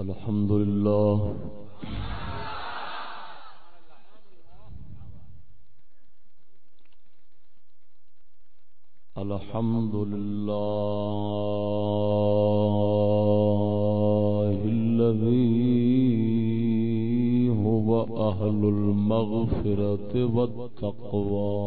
الحمد لله. الحمد لله الذي هو أهل المغفرة والتقوى.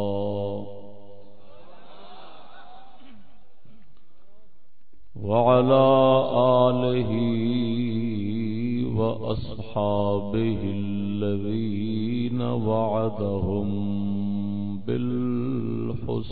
وعلى آله وأصحابه الذين وعدهم بالحسنى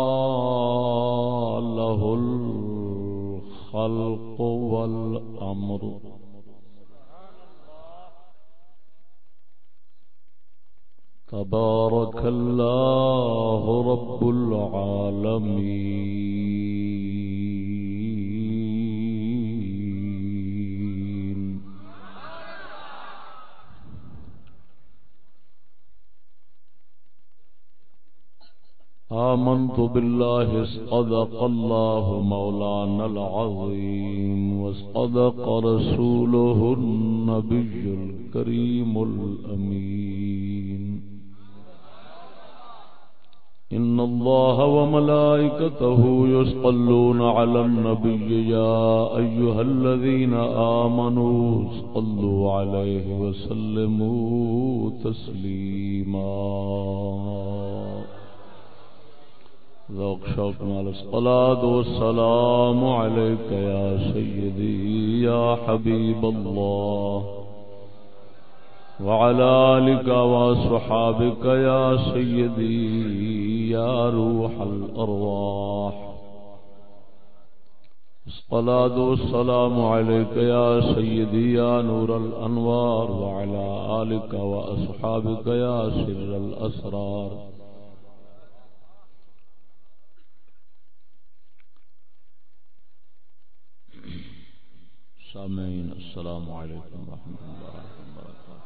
الخلق والأمر. تبارك الله رب العالمين. آمنت بالله صدق الله مولانا العظيم وصدق رسوله النبي الكريم الأمين. إن الله وملائكته يصلون على النبي يا أيها الذين آمنوا صلوا عليه وسلموا تسليما. ذوق شوق مال الصلاة والسلام عليك يا سيدي، يا حبيب الله. وعلى آلك وصحابك يا سيدي، يا روح الأرواح. الصلاة والسلام عليك يا سيدي، يا نور الأنوار. وعلى آلك وأصحابك يا سر الأسرار. سامعین السلام علیکم ورحمۃ اللہ وبرکاتہ۔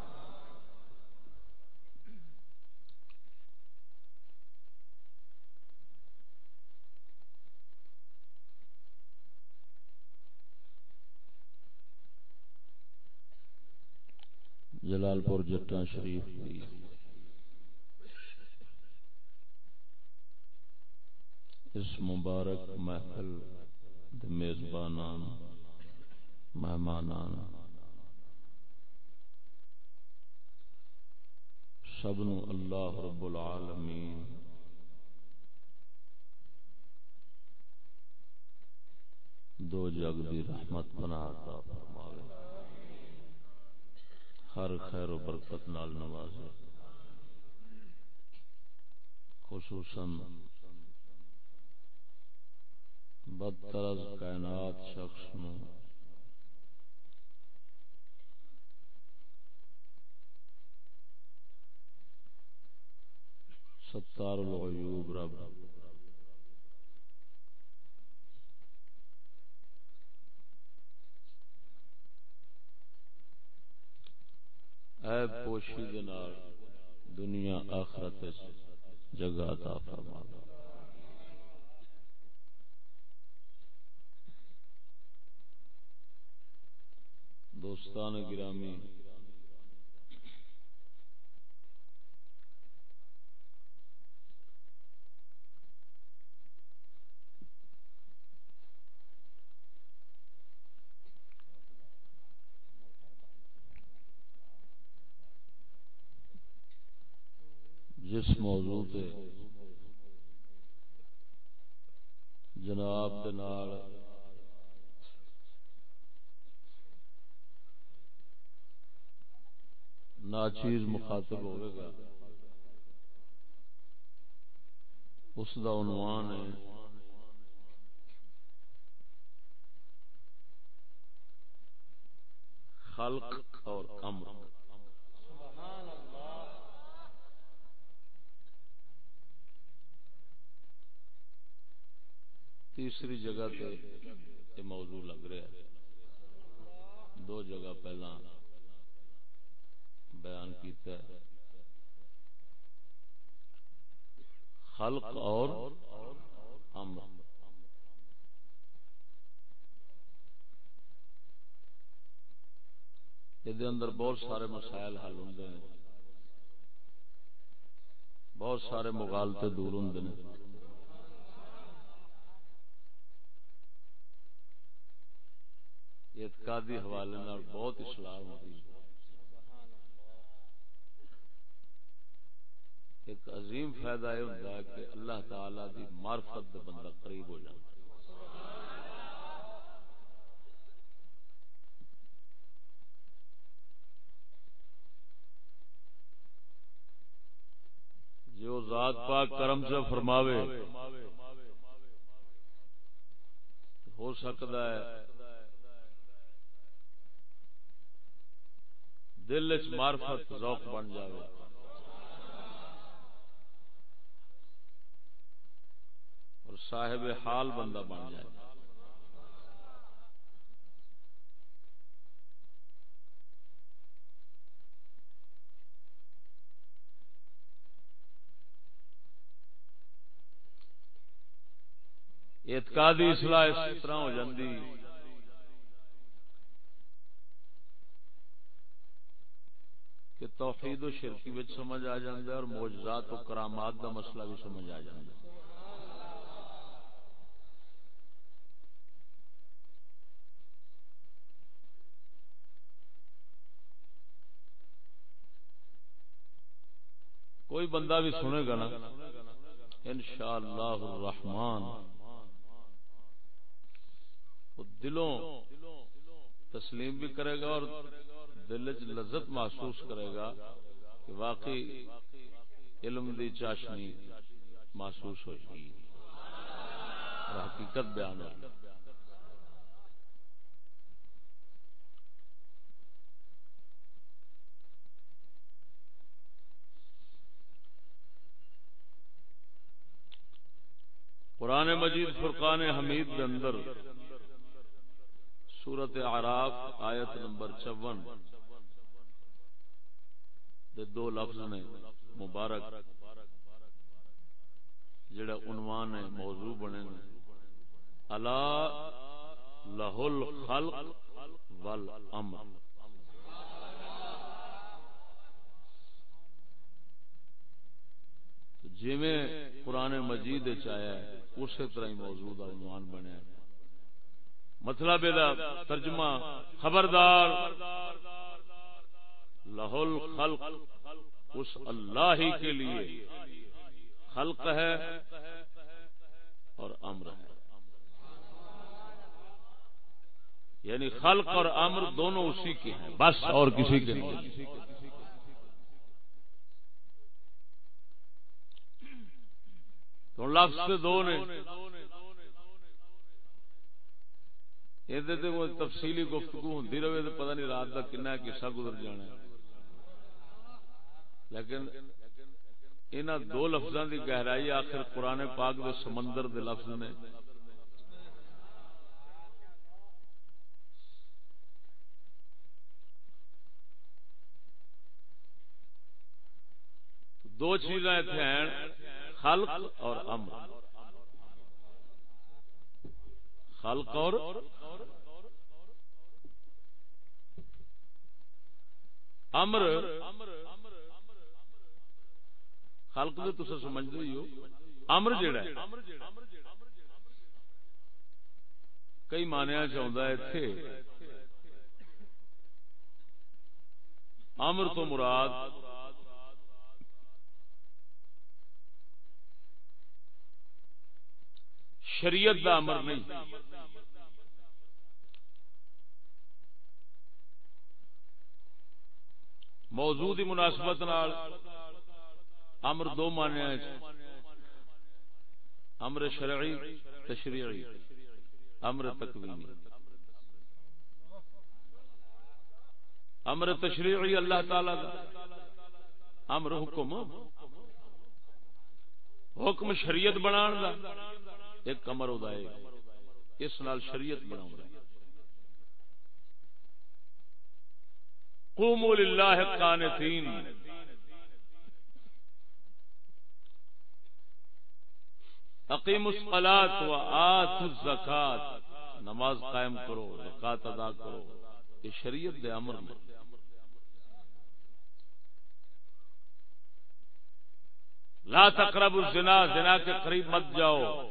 جلال پور جٹا شریف اس مبارک محفل میزبانان مہمان سب نو اللہ رب العالمین۔ دو جگ دی رحمت بنا عطا فرماوے۔ ہر خیر و برکت نال نوازے۔ خصوصاً بدتر از کائنات شخص نو۔ ستار الغیوب رب. اے پوشی دنار دنیا آخرت جگہ عطا فرما دوستان گرامی جس موضوع تے۔ جناب ناچیز مخاطب ہوئے گا۔ اس کا عنوان ہے۔ خلق اور امر۔ تیسری جگہ تے یہ موضوع لگ رہا ہے۔ دو جگہ پہلا بیان کیتا ہے۔ خلق اور امر۔ یہ اندر بہت سارے مسائل حل ہوں بہت سارے مغالطے دور ہوں اعتقادی حوالے نال بہت اصلاح ہوتی ایک عظیم فائدہ یہ ہوتا ہے کہ اللہ تعالی دی معرفت دے بندہ قریب ہو جائے جو ذات پاک کرم سے فرماوے، ہو سکتا ہے دل چ مارفت ذوق بن جائے اور صاحب حال بندہ بن جائے۔ اعتقادی اصلاح اس طرح ہو جاندی۔ کہ توحید و شرکی وچ سمجھ آ جاندے اور معجزات و کرامات دا مسئلہ بھی سمجھ آ جاندے۔ کوئی بندہ بھی سنے گا نا، انشاءاللہ الرحمن دلوں تسلیم بھی کرے گا اور دل چ لذت محسوس کرے گا کہ واقعی علم دی چاشنی محسوس ہوئی۔ اور حقیقت بیان ہو قرآن مجید فرقان حمید کے اندر سورت عراف آیت نمبر چون دو لفظ نے مبارک، جڑا عنوان ہے، موضوع بنے اللہ لہ الخلق والامر جی میں قرآن مجید چایا ہے، اسی طرح ہی موضوع کا عنوان بنیا مطلب ترجمہ خبردار لہول خلق اس اللہ ہی کے لیے خلق ہے اور امر ہے۔ یعنی خلق اور امر دونوں اسی کے ہیں، بس اور کسی کے نہیں۔ تو لفظ دو نے۔ یہ تفصیلی گفتگو ہوں رہے، تو پتہ نہیں رات کا کنا کسا گزر جانا ہے۔ لیکن ان دو لفظوں کی گہرائی آخر قرآن پاک دے سمندر دے لفظ نے۔ دو چیزاں اتنے ہیں، خلق اور امر۔ خلق اور امر۔ خلق دے تسا سمجھ ہو؟ امر جڑا ہے۔ کئی مانیا چاہتا ہے اتھے امر تو مراد شریعت دا امر نہیں۔ موضوع دی مناسبت امر دو مانیا امر شرعی، تشریعی۔ امر تکوینی۔ امر تشریعی اللہ تعالی دا۔ امر حکم۔ حکم شریعت بنا دا۔ ایک امر ادا اس نال شریعت بنا قوموا للہ قانتین اقیم الصلاة و آت الزکاة. نماز قائم کرو، زکاة ادا کرو. یہ شریعت دے امر میں۔ لا تقرب الزنا، زنا کے قریب مت جاؤ۔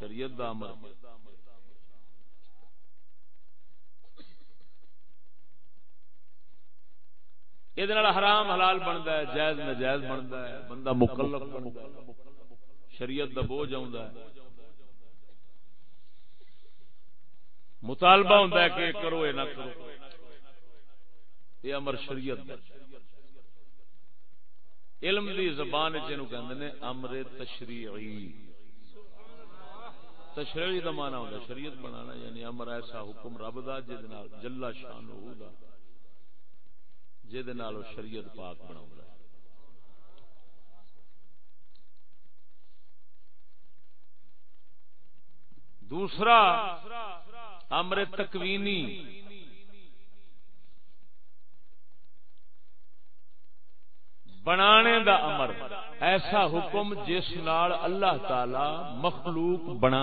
شریعت دا امر میں۔ یہ حرام، حلال بنتا ہے، جائز نجائز بنتا ہے، بندہ مکلف بنتا ہے۔ شریعت دا بوجھ آ مطالبہ ہوتا ہے کہ کرو یہ نہ کرو۔ یہ امر شریعت دا علم دی زبان نے امر تشریعی۔ تشریعی دا مانا ہوتا شریعت بنانا یعنی امر ایسا حکم رب دا جلا شان دا جہد شریعت پاک بنا دوسرا، امر تکوینی۔ بنانے دا امر، ایسا حکم جس نال اللہ تعالی مخلوق بنا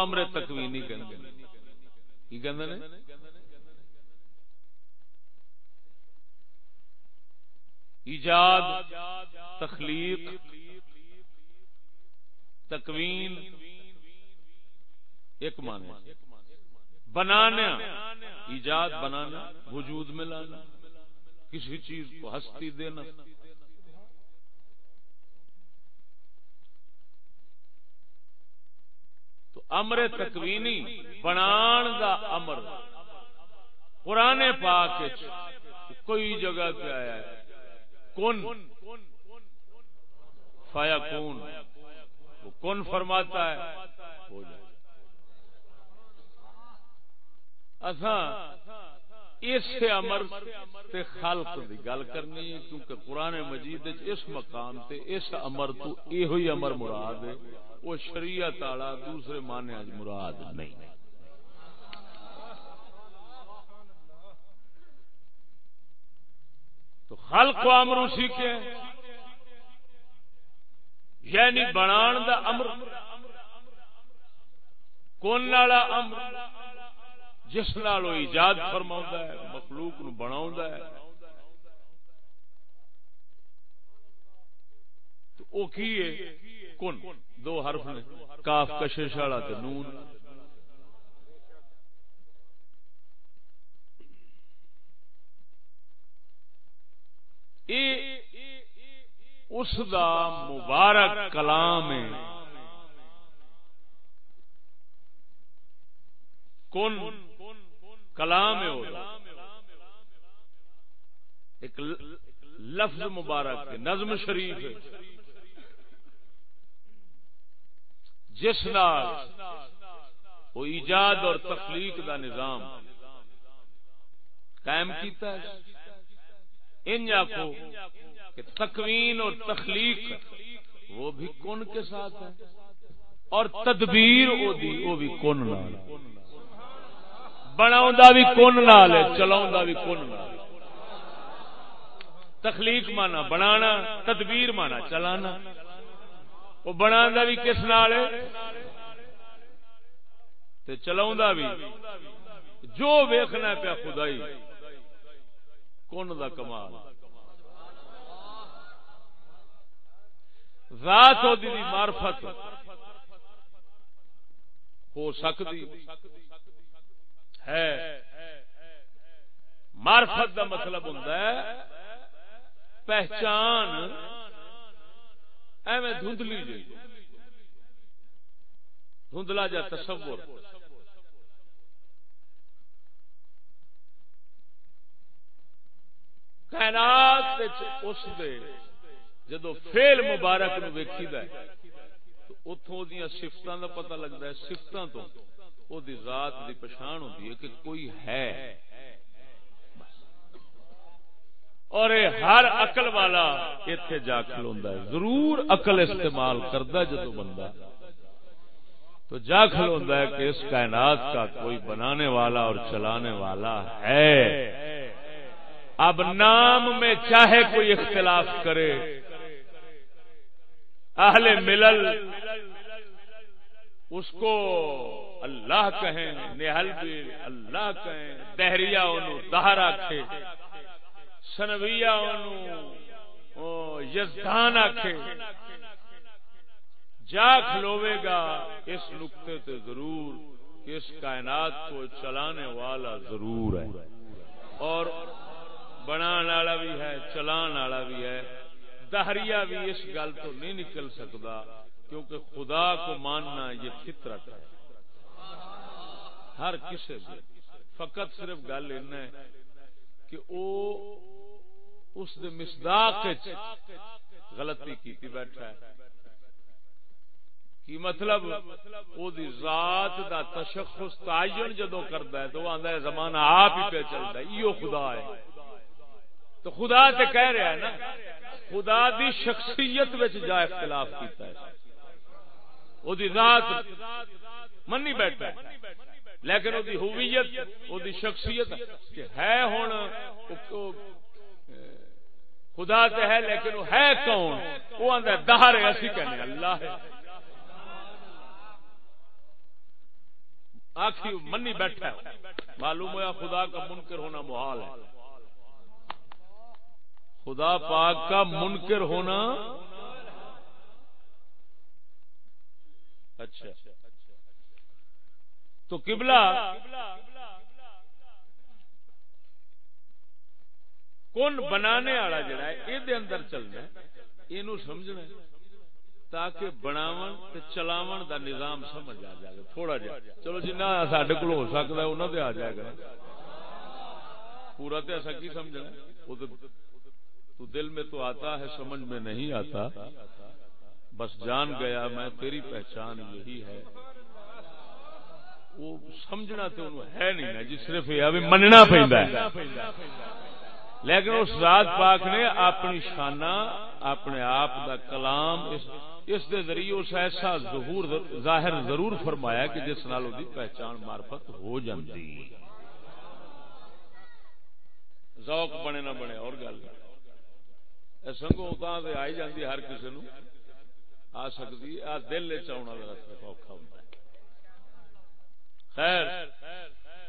امر تکوینی کہ ایجاد، تخلیق، تکوین، ایک معنی بنانا، ایجاد بنانا، وجود میں لانا کسی چیز کو ہستی دینا۔ تو امر تکوینی بنان دا امر۔ قرآن پاک کوئی جگہ پہ آیا ہے۔ کن؟ فایا کون وہ کن فرماتا ہے؟ ہو جائے۔ اس امر تے خلق دی گل کرنی ہے کیونکہ قرآن مجید اس مقام تے اس امر تو یہ ہوئی امر مراد ہے، وہ شریعت والا دوسرے معنی مراد نہیں۔ تو خلق و امر اسی کے یعنی بنان دا امر۔ کون والا امر؟ جس نال وہ ایجاد فرما ہے، مخلوق نو بنا ہے۔ تو او کی ہے؟ کن۔ دو حرف نے۔ کاف کشش والا تے نون۔ اس دا مبارک کلام ہے۔ کن کلام ایک لفظ مبارک نظم شریف جس نال وہ ایجاد اور تخلیق کا نظام قائم کیتا ہے۔ ان آخو کہ تکوین اور تخلیق وہ بھی کن کے ساتھ ہے اور تدبیر وہ بھی کن نال۔ بنا بھی کن نال ہے چلا بھی کن نال۔ تخلیق مانا بنانا، تدبیر مانا چلانا۔ وہ بنا بھی کس نال چلا بھی۔ جو ویخنا پیا خدائی۔ کن دا کمال؟ ذات دی مارفت ہو سکتی ہے۔ مارفت کا مطلب ہوں پہچان ایویں دھندلی جی دھندلا جا تصور۔ کائنات اس دے جدو فیل مبارک نو ویکھی دا ہے، تو اتوں دیا سفتوں دا پتہ لگتا ہے سفتوں تو او دی ذات دی پچھان ہوتی ہے کہ کوئی ہے۔ اور ہر اقل والا اتنے جا کھلوا ہے۔ ضرور اقل استعمال کرتا جدو بندہ تو جا کھلوا ہے کہ اس کائنات کا کوئی بنانے والا اور چلانے والا ہے۔ اب نام میں چاہے کوئی اختلاف کرے۔ اہل ملل اس کو اللہ کہیں، نہل بھی اللہ کہیں، دہریا دہر آخے سنویا یزدان آخے جا کھلوے گا اس نقطے تے ضرور اس کائنات کو چلانے والا ضرور ہے۔ اور بنا والا بھی ہے چلان والا بھی ہے۔ دہریا بھی اس گل تو نہیں نکل سکتا کیونکہ خدا کو ماننا یہ فطرت ہے۔ ہر کسی بھی فقط صرف گل ہے کہ او اس دے مصداق غلطی کیتی بیٹھا ہے۔ کی مطلب؟ او دی ذات دا تشخص تعین جدو کردا ہے تو وہ آندا ہے، زمانہ آپ ہی پہ چلدا ہے ایو خدا ہے۔ تو خدا تے کہہ رہا ہے نا، خدا دی شخصیت وچ جا اختلاف کیتا ہے۔ او دی ذات منی بیٹھا ہے۔ لیکن وہ ہویت وہ شخصیت کہ ہے ہوں خدا تے ہے لیکن وہ ہے کون؟ وہ آدھا دہر ہے، اسی کہنے اللہ ہے۔ آخی منی بیٹھا ہے۔ معلوم ہوا خدا کا منکر ہونا محال ہے۔ خدا پاک کا منکر ہونا۔ اچھا۔ تو قبلہ۔ کون بنانے والا جڑا ہے یہ اندر چلنا یہ سمجھنا تاکہ بناون تے چلاون دا نظام سمجھ آ جائے، تھوڑا جا چلو جنہ سڈے کو ہو سکتا ہے انہوں نے آ جائے گا۔ پورا تو ایسا کی سمجھنا وہ تو دل میں تو آتا ہے، سمجھ میں نہیں آتا۔ بس جان گیا میں، تیری پہچان یہی ہے۔ وہ سمجھنا تو ہے نہیں نا جی صرف یہ بھی مننا پہ لیکن اس ذات پاک نے اپنی شانہ، اپنے آپ دا کلام، اس اس دے ذریعے اس ایسا ظہور ظاہر ضرور فرمایا کہ جس نال دی پہچان معرفت ہو جاندی۔ ذوق بنے نہ بنے، اور گل۔ سنگوں تا آئی جاندی ہر کسی نو آ سکتی آ دل چاؤنا ذرا اوکھا ہوں خیر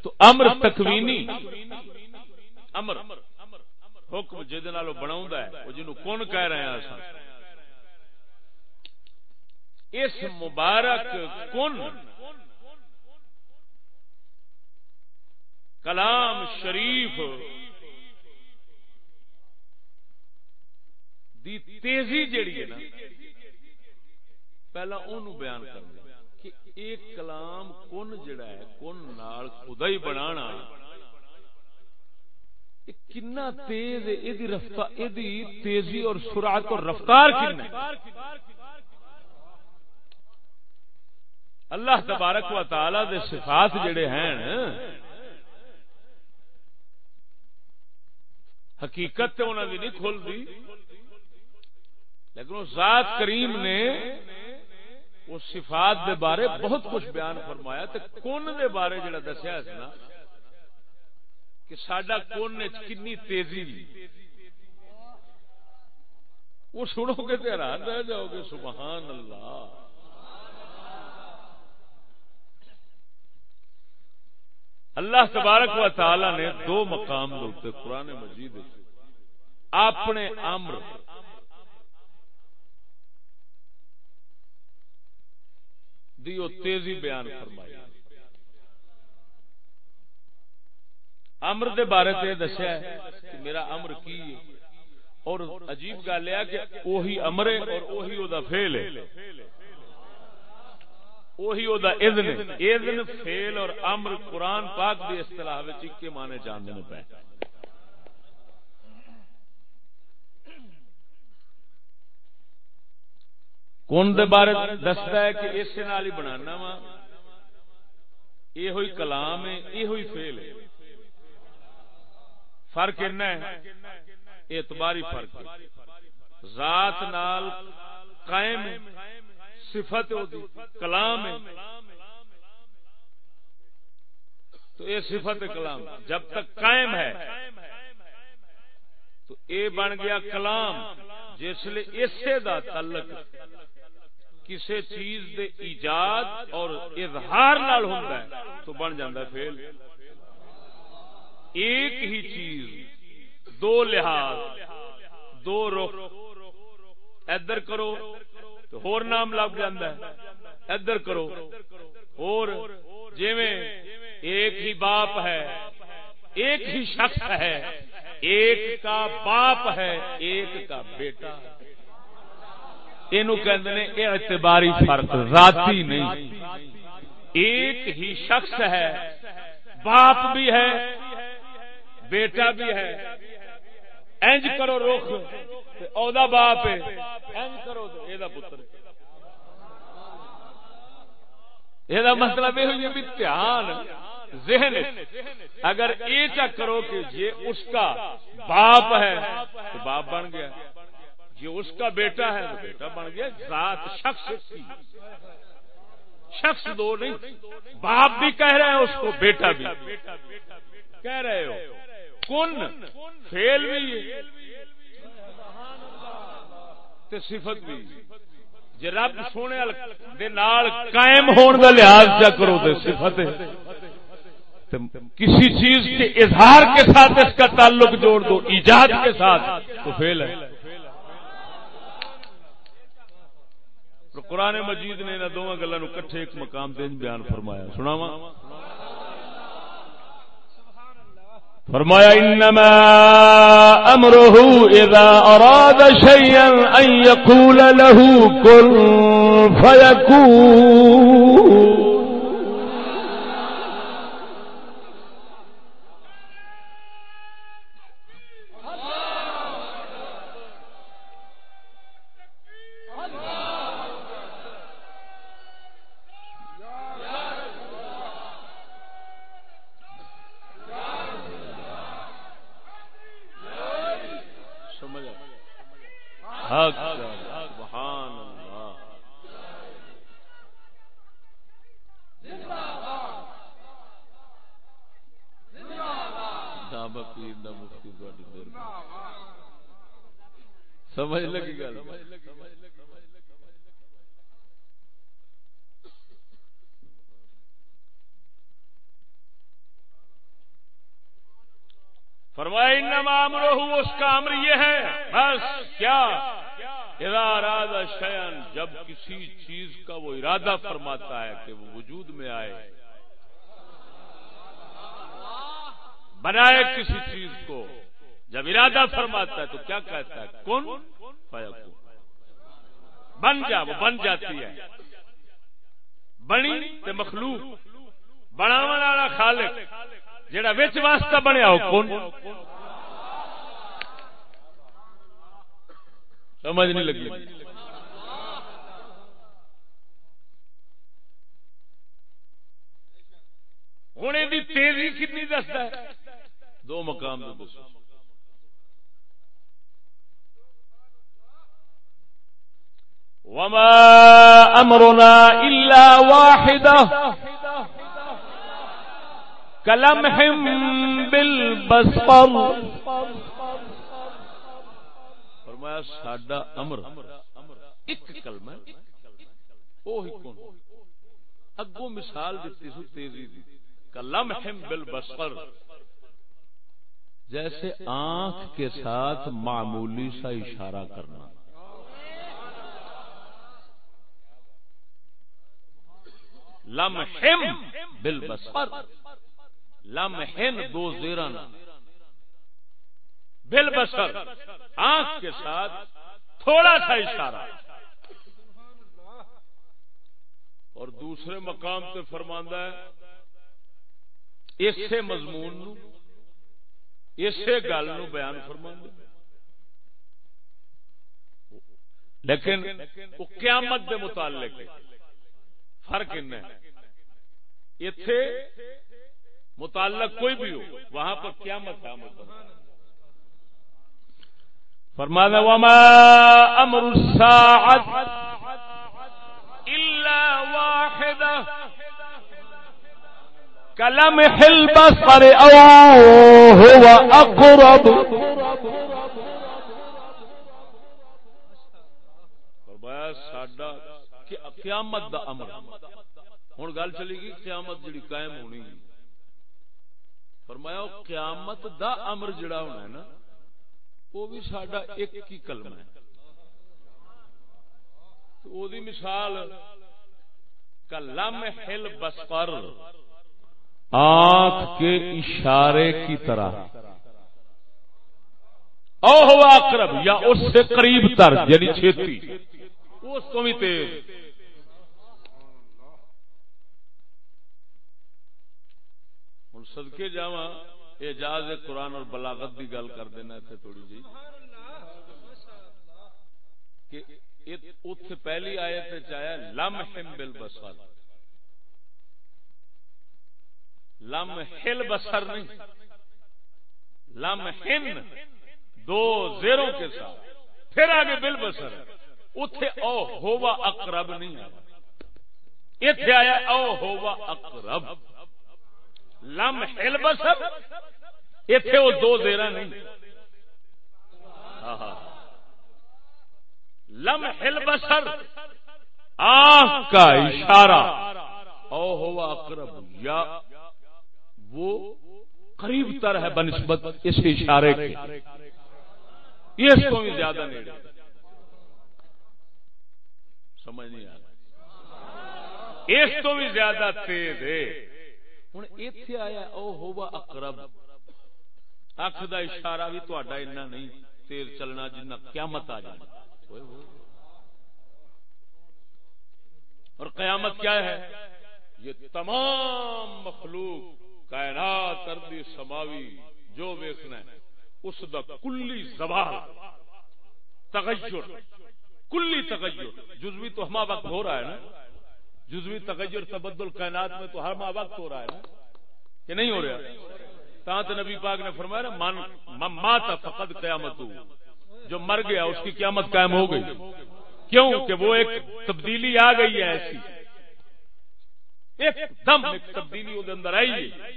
تو امر تکوینی امر حکم جہد بنا وہ جنو کون کہہ رہے ہیں اس مبارک کن کلام شریف دی تیزی جیڑی ہے نا، پہلا اونوں بیان کرنا کہ ایک کلام کن جڑا ہے، کن نال خدا ہی بنانا کنا تیز ہے رفتار تیزی اور سرعت اور رفتار کن اللہ تبارک و تعالی دے صفات جڑے ہیں، حقیقت تو انہوں نے نہیں کھول دی لیکن اس ذات کریم نے اس صفات دے بارے بہت کچھ بیان فرمایا تے کون دے بارے جڑا دسیا اس نا کہ ساڈا کون نے کنی تیزی وہ سنو گے تو حیران رہ جاؤ گے، سبحان اللہ۔ اللہ تبارک و تعالی نے دو مقام دے قرآن مجید اپنے امر دیو تیزی بیان فرمائی۔ امر دے بارے تے دسیا ہے کہ میرا امر کی ہے۔ اور عجیب گل یہ کہ وہی امرے اور وہی وہ فیل ہے۔ وہی وہ اذن اذن فیل اور امر قرآن پاک کی اصطلاح وچ اکے کے مانے جاننے پہ کون دے بارے دستا ہے کہ اس نال ہی بنانا وا؟ یہ ہوئی کلام ہے یہ ہوئی فیل ہے۔ فرق ہے، اعتباری فرق ذات نال قائم صفت کلام ہے۔ تو یہ صفت کلام، جب تک قائم ہے، تو یہ بن گیا کلام، جس لیے اسے دا تعلق کسی چیز دے ایجاد اور اظہار نال ہوتا ہے تو بن جاتا فیل ایک ہی چیز، دو لحاظ، دو رخ۔ ادھر کرو تو ہور نام لگ جاندہ ہے۔ ادھر کرو۔ اور جیویں ایک ہی باپ ہے، ایک ہی شخص ہے، ایک کا باپ ہے، ایک کا بیٹا ہے۔ یہ اعتباری فرق ذاتی نہیں۔ ایک ہی شخص ہے، باپ بھی ہے، بیٹا بھی ہے۔ اینج کرو رخ اودا باپ ہے۔ اینج کرو یہ پتر یہ مطلب یہ بھی دھیان، ذہن اگر یہ چک کرو کہ یہ اس کا باپ ہے، تو باپ بن گیا۔ یہ اس کا بیٹا ہے، تو بیٹا بن گیا ذات، شخص کی۔ شخص دو نہیں، باپ بھی کہہ رہے ہیں اس کو بیٹا بھی۔ کہہ رہے ہو۔ کن؟ فیل بھی صفت بھی۔ جی رب سونے قائم ہون کا لحاظ کیا کرو تو صفت کسی چیز کے اظہار کے ساتھ اس کا تعلق جوڑ دو، ایجاد کے ساتھ، تو فیل ہے۔ تو قرآن مجید نے انہوں دونوں گلوں کٹھے ایک مقام دین بیان فرمایا۔ سناوا فرمایا، انما امره اذا اراد شيئا ان يقول له كن فيكون سمجھ لگی گل۔ فرمایا انما امرہ اس کا امر یہ ہے بس کیا؟ ارادہ شیئن جب کسی چیز کا وہ ارادہ فرماتا ہے کہ وہ وجود میں آئے بنائے کسی چیز کو۔ جب ارادہ فرماتا ہے تو کیا کہتا ہے؟ کون بن جا، وہ بن جاتی ہے۔ بنی تے مخلوق۔ بناو والا خالق۔ جڑا وچ واسطہ بنیا ہو کون سمجھ نہیں لگی۔ ہوں یہ تیزی کتنی دستا ہے؟ دو مقام دسو۔ وما امرنا الا واحده كلمح بالبصر فرمایا، ساڈا امر، ایک کلمہ اوہی کون؟ اگوں مثال دیتی سو تیزی دی، کلمح بالبصر۔ جیسے آنکھ کے ساتھ معمولی سا اشارہ کرنا۔ لمحم بالبصر لمحن دو زیران بل بسر آنکھ کے ساتھ تھوڑا سا اشارہ۔ اور دوسرے مقام پہ فرماندہ ہے، اسے مضمون نو، اسے گل نو بیان فرماندہ۔ لیکن وہ قیامت دے متعلق فرق ان اتے متعلق کوئی بھی ہو، وہاں پر قیامت ہے۔ فرمانا وما امر الساعه إلا واحدة كلمح البصر أو هو أقرب قیامت دا امر۔ ہوں گل چلی گئی، قیامت جڑی قائم ہونی۔ فرمایا قیامت دا امر جڑا ہونا ہے نا وہ بھی سڈا ایک ہی کلمہ ہے۔ تو او دی مثال کلم ہل بسپر آنکھ کے اشارے کی طرح۔ او ہوا اقرب یا اس سے قریب تر یعنی چھتی۔ اس کو بھی تیز۔ ہوں سدکے جا اعجاز قرآن اور بلاغت کی گل کر دینا اتنے تھوڑی جی۔ پہلی آیت چایا لم ہم بل بسر لم ہل بسر نہیں لم ہن دو زیروں کے ساتھ۔ پھر آگے بل بسر اتے او ہوا اقرب نہیں آیا۔ اتے آیا، او ہوا اقرب۔ لم ہل بسر۔ اتے وہ دو زیرہ نہیں۔ لم ہل بسر۔ آنکھ کا اشارہ۔ او ہوا اقرب۔ یا وہ قریب تر ہے بنسبت اس اشارے کے۔ اس کو بھی زیادہ نہیں سمجھ نہیں آ اس کو بھی زیادہ تیز ہے۔ ہوں اتے آیا او ہوا اقرب اکھ دا اشارہ بھی تا نہیں تیز چلنا جنہ قیامت آ جانا اور قیامت کیا ہے یہ تمام مخلوق کائنات اردی سماوی جو ویکنا ہے اس دا کلی زوال تغیر کلی تغیر جزوی تو ہما وقت ہو رہا ہے نا جزوی تغیر تبدل کائنات میں تو ہر ماہ وقت ہو رہا ہے نا؟ کہ نہیں ہو رہا؟ تاں نبی پاک نے فرمایا من مات فقد قیامت جو مر گیا، اس کی قیامت قائم ہو گئی۔ کیوں؟ کہ وہ ایک تبدیلی آ گئی ہے ایسی۔ ایک دم ایک تبدیلی وہ اندر آئی ہے۔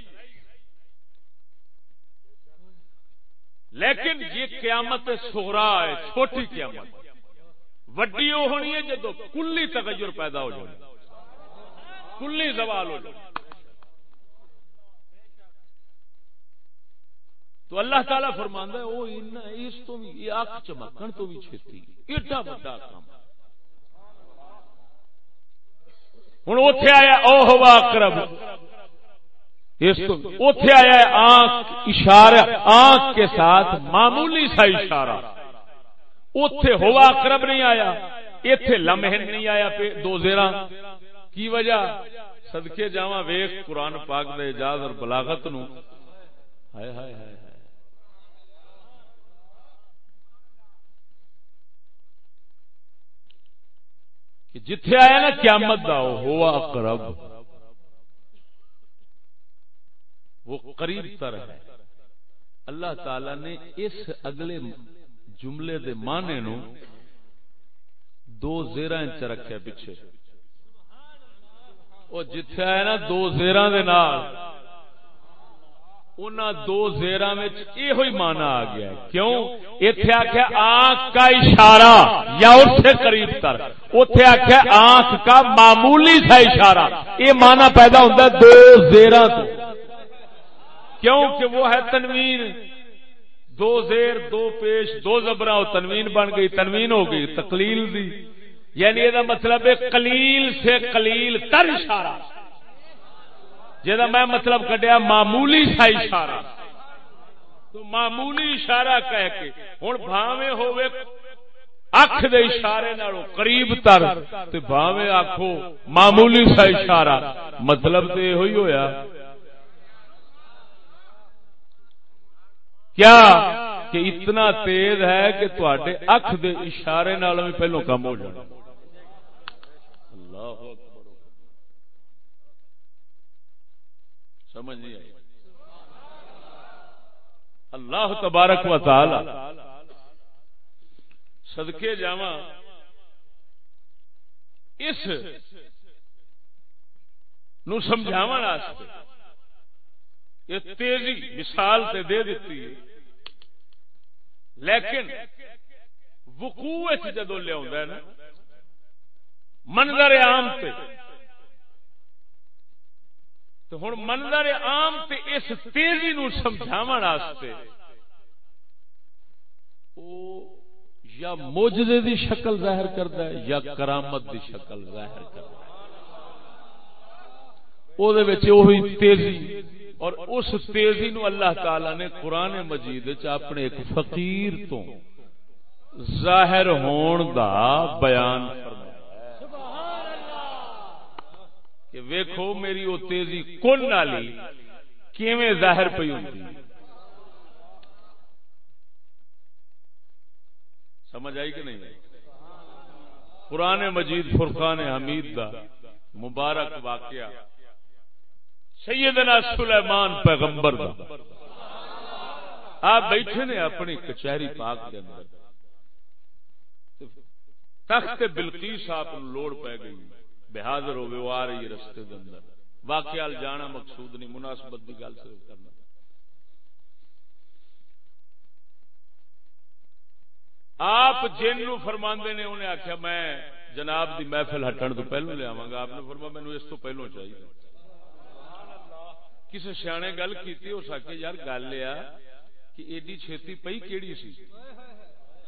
لیکن یہ قیامت سہرا ہے، چھوٹی قیامت۔ وڈی وہ ہونی ہے جدو کلی تغیر پیدا ہو جائے کلی زوال ہو جائے۔ تو اللہ تعالیٰ فرماندہ ہے وہ اس تو بھی اک چمکن تو بھی چھتی۔ ایڈا بڑا کام۔ ہوں اتے آیا او ہوا کرب اتے آیا آنکھ اشارہ، آنکھ کے ساتھ معمولی سا اشارہ۔ اتے ہوا کرب نہیں آیا اتے لمحن نہیں آیا پہ، دو زیرہ۔ کی وجہ؟ صدقے جاوا ویخ قرآن پاک دے اجاز اور بلاغت نو۔ ہائے ہائے ہائے کہ جتھے آیا نا قیامت دا ہوا اقرب۔ وہ قریب تر ہے۔ اللہ تعالی نے اس اگلے جملے دے معنی نو دو زیرہ چ رکھے پیچھے۔ وہ جتھے آیا نا دو زیرہ دے نال دو زیرا یہ مانا آ گیا کیوں؟ اتے آخیا آنکھ کا اشارہ، یا اس سے قریب تر۔ اتے آخیا آنکھ کا معمولی سا اشارہ۔ یہ مانا پیدا ہوتا ہے دو زیرا تو۔ کیوں کہ وہ ہے تنوین۔ دو زیر، دو پیش، دو زبرا تنوین بن گئی، تنوین ہو گئی، تقلیل دی۔ یعنی یہ مطلب ہے کلیل سے کلیل تر اشارہ۔ جہاں میں مطلب کڈیا معمولی سا اشارہ۔ تو معمولی اشارہ کہہ کے ہوں بھاوے ہوئے اکھ دے اشارے نالوں قریب تر، تے بھاوے آکھو معمولی سا اشارہ۔ مطلب تو یہ ہوئی ہویا۔ کیا کہ اتنا تیز ہے کہ تے اکھ دے اشارے نال بھی پہلو کم ہو جانا۔ اللہ اکبر. سمجھ نہیں آئی؟ اللہ تبارک و تعالی. صدقے جاوا اس نو سمجھاوا یہ تیزی مثال تے دے دیتی ہے. لیکن وقوع جدو لیا نا منظر عام تے تو ہوں منظر عام تے اس تیزی نو سمجھاو یا موجدے دی شکل ظاہر کرتا ہے یا کرامت دی شکل ظاہر کرتا ہے۔ تیزی اور اس تیزی نو اللہ تعالی نے قرآن مجید اپنے ایک فقیر تو ظاہر ہون دا بیان فرمایا۔ کہ ویکھو میری وہ تیزی کن والی کیویں ظاہر پی ہوتی سمجھ آئی کہ نہیں؟ قرآن مجید فرقان حمید دا مبارک واقعہ سیدنا سلیمان پیغمبر دا۔ آپ بیٹھے نے اپنی کچہری پاک کے اندر۔ تخت بلقیس آپ لوڑ پہ گئی۔ بحاضر ہوگی وہ آ رہی ہے رستے کے اندر۔ واقعہ جانا مقصود نہیں، مناسبت کی گل صرف کرنا۔ آپ جن نو فرماندے نے، انہیں آخیا میں جناب دی محفل ہٹن تو پہلو لیا گا۔ آپ نے فرما مینو اس تو پہلو چاہیے۔ کسی سیانے گل کی ہو سکے یار گل لیا کہ ایڈی چھتی پئی کیڑی سی؟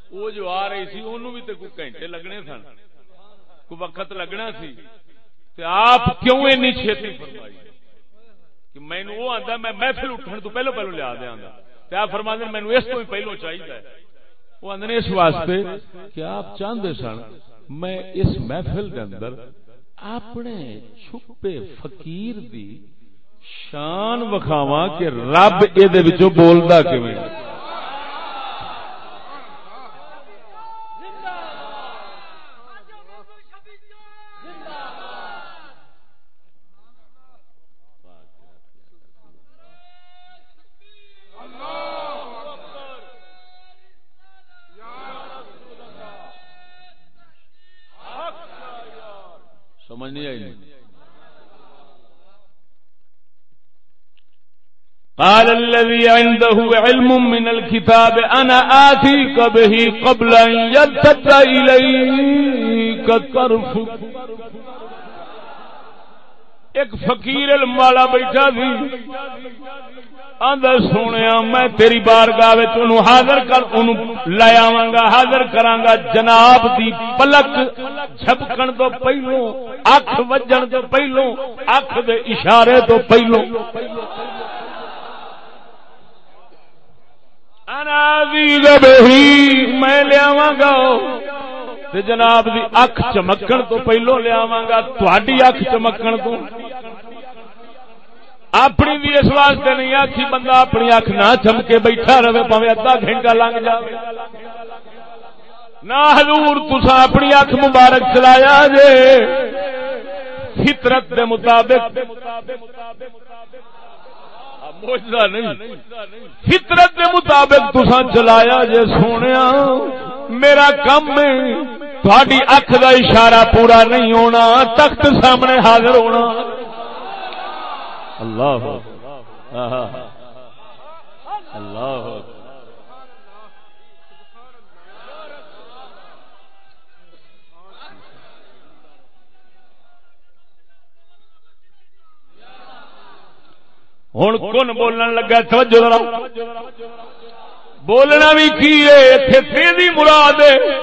وہ جو آ رہی سی انہوں بھی تو کوئی گھنٹے لگنے سن۔ کو وقت لگنا سی آپ کیوں اینی چھتی فرمائی؟ کہ مینو وہ آتا میں محفل اٹھنے تو پہلو پہلو لیا دیا گا آپ فرما دیں مینو اس کو بھی پہلو چاہیے وہ آدھے اس واسطے کہ آپ چاہتے سن، میں اس محفل کے اندر اپنے چھپے فقیر دی شان وکھاوا کہ رب یہ بولتا کیون قال الذي عنده علم من الكتاب أنا آتيك به قبل أن يلتد إليك طرف ایک فقیر علم والا بیٹھا سی آدھا سونے میں تیری بار گاہ حاضر کر لے آواں گا حاضر کراں گا جناب دی پلک جھپکن تو پہلو اکھ وجن تو پہلو اکھ دے اشارے تو پہلو میں لیا گا جناب دی اکھ چمکن تو پہلو لیا گا تھی اکھ چمکن تو اپنی بھی اس واسطے نہیں آخی بندہ اپنی اکھ نہ چمکے، بیٹھا رہے، پویں ادھا گھنٹہ لنگ جائے نہ حضور تسا اپنی اکھ مبارک چلایا جے۔ فطرت دے مطابق۔ نہیں۔ فطرت دے مطابق تسا چلایا جے سونے میرا کم تھوڑی اکھ دا اشارہ پورا نہیں ہونا، تخت سامنے حاضر ہونا۔ اللہ اللہ ہوں کن بولن لگا؟ توجہ بولنا بھی کی ہے؟ مراد کیوں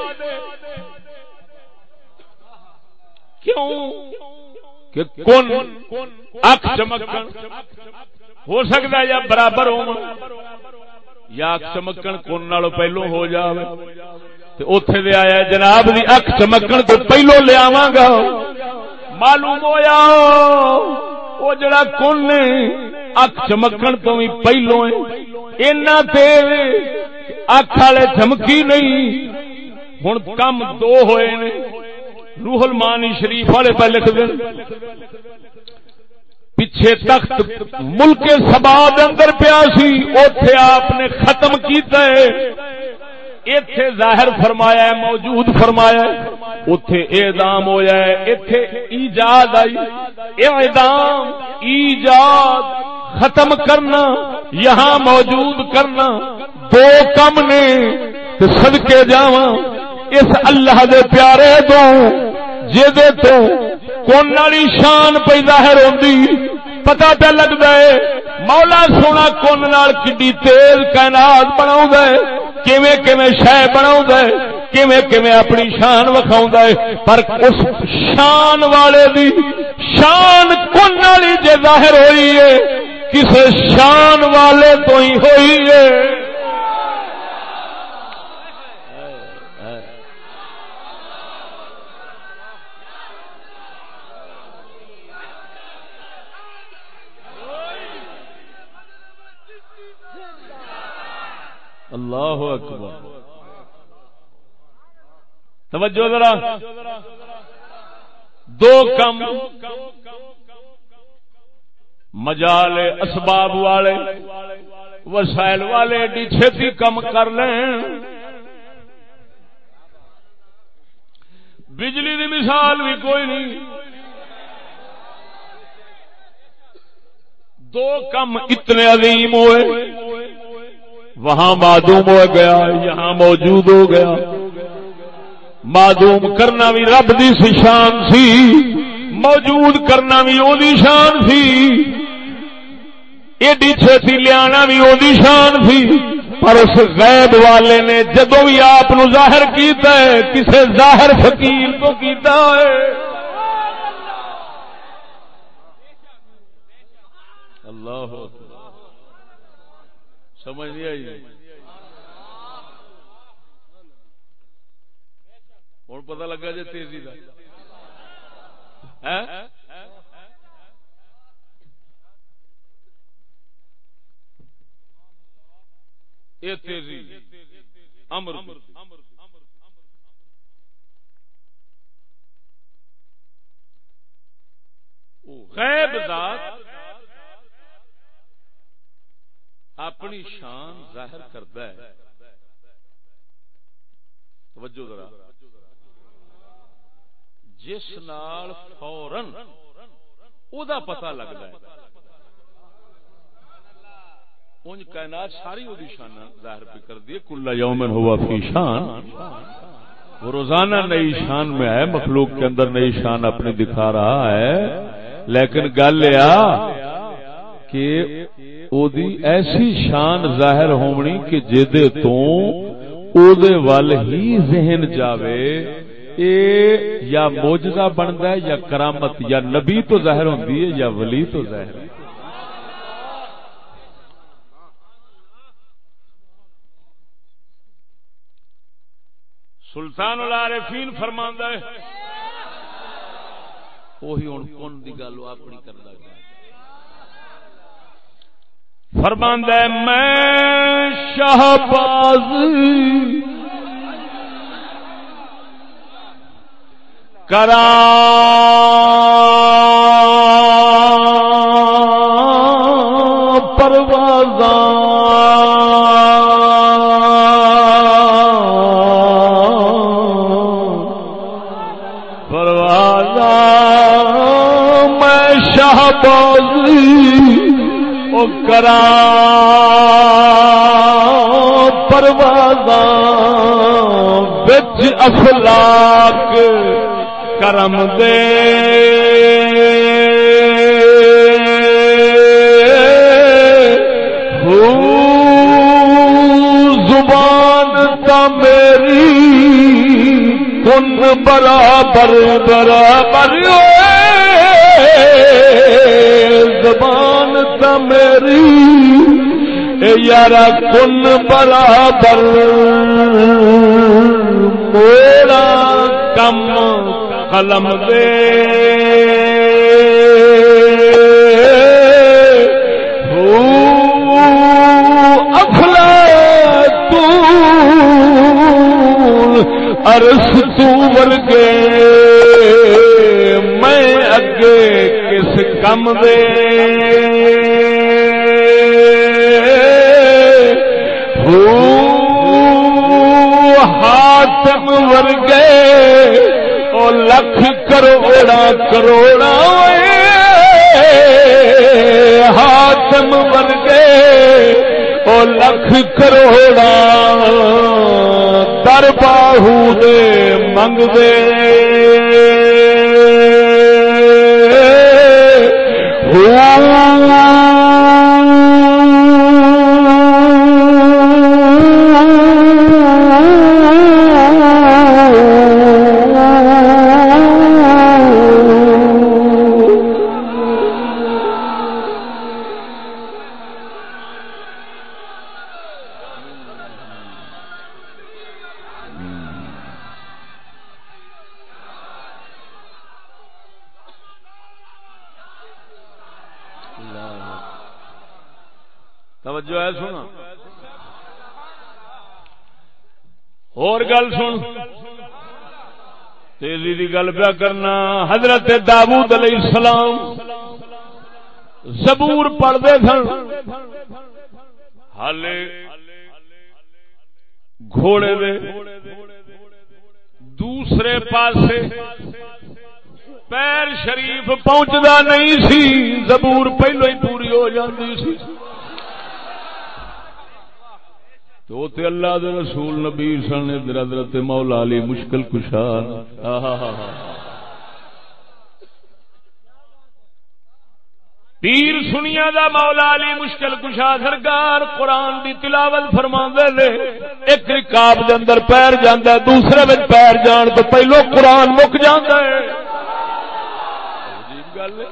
کہ کن اک چمک ہو سکتا ہے یا برابر ہو یا اک چمکن کون نالو پہلو ہو جاوے۔ تے اوتھے دے آیا جناب دی اک چمکن تو پہلو لے آواں گا۔ معلوم ہویا او جڑا کون نے اک چمکن تو بھی پہلو ہے۔ اینا تیز اک والے چمکی نہیں۔ ہن کم دو ہوئے نے۔ روح المانی شریف والے پہ لکھ دیں پیچھے تخت ملک سبا اندر پیا سی اتے آپ نے ختم کیتا ہے۔ اتے ظاہر فرمایا ہے، موجود فرمایا ہے۔ اتے اعدام ہویا ہے۔ اتے ایجاد آئی۔ اعدام، ایجاد ختم کرنا، یہاں موجود کرنا۔ دو کم نے صدقے جاواں۔ اس اللہ دے پیارے دو جے تو کون والی شان پہ ظاہر ہوندی پتا پہ لگتا ہے، مولا سونا کون کڈی تیز کائنات بنا کیویں کیویں شہ بنا کیویں کیویں اپنی شان وکھاؤں پر اس شان والے دی شان کون والی جے ظاہر ہوئی ہے، کسے شان والے تو ہی ہوئی ہے۔ اللہ اکبر توجہ ذرا۔ دو کم مجال اسباب والے، وسائل والے، ایڈی چھتی کم کر لیں۔ بجلی دی مثال بھی کوئی نہیں۔ دو کم اتنے عظیم ہوئے۔ وہاں معدوم ہو گیا، یہاں موجود ہو گیا۔ معدوم کرنا بھی رب دی شان سی، موجود کرنا بھی وہ شان سی۔ ایڈی چھتی لیا بھی وہ شان سی۔ پر اس غیب والے نے جدو بھی آپ ظاہر کیتا ہے، کسے ظاہر فقیر کو کیتا ہے۔ اللہ سمجھ نہیں آئی جی؟ ہوں پتا لگا جی تیزی کا ہاں؟ یہ تیزی۔ امر غیب ذات اپنی شان ظاہر کرتا ہے۔ توجہ ذرا۔ جس نال فورن او دا پتہ لگتا ہے۔ اونج کائنات ساری وہ شان ظاہر پہ کر دی کل یومن ہوا فی شان۔ وہ روزانہ نئی شان میں ہے۔ مخلوق کے اندر نئی شان اپنی دکھا رہا ہے۔ لیکن گل یہ کہ او دی ایسی شان ظاہر ہونی کہ جدے تو او دے وال ہی ذہن جاوے اے یا موجزہ بندا ہے یا کرامت یا نبی تو ظاہر ہوندی ہے یا ولی تو ظاہر ہے سلطان العارفین فرماندا ہے وہی ہن کون دی گل اپنی کردا ہے فرماند ہے میں شہباز کرا پروازاں پروازاں میں شہباز کرا پرواز بچ افلاق کرم دے۔ زبان تا میری کن برابر برابر۔ زبان میری یار کن برابر موڑا کم قلم دے۔ افلا ارس ورگے۔ میں کم دے ہاتم ورگے او لکھ کروڑا کروڑا ہاتم ورگے او لکھ کروڑا در باہو دے منگ دے توجہ اور گل سن۔ تیزی دی گل پیا کرنا۔ حضرت داود علیہ السلام زبور پڑھتے سن۔ ہالے گھوڑے دے دوسرے پاسے پیر شریف پہنچتا نہیں سی۔ زبور پہلو ہی پوری ہو جاتی سی۔ تو تے اللہ دے رسول نبی سن ادھر حضرت مولا علی مشکل کشا۔ پیر سنیا دا مولا علی مشکل کشا سرکار قرآن دی تلاوت فرما دے ایک رکاب دے اندر پیر جانا دوسرے میں پیر جان تو پہلو قرآن مک جانا ہے عجیب گل ہے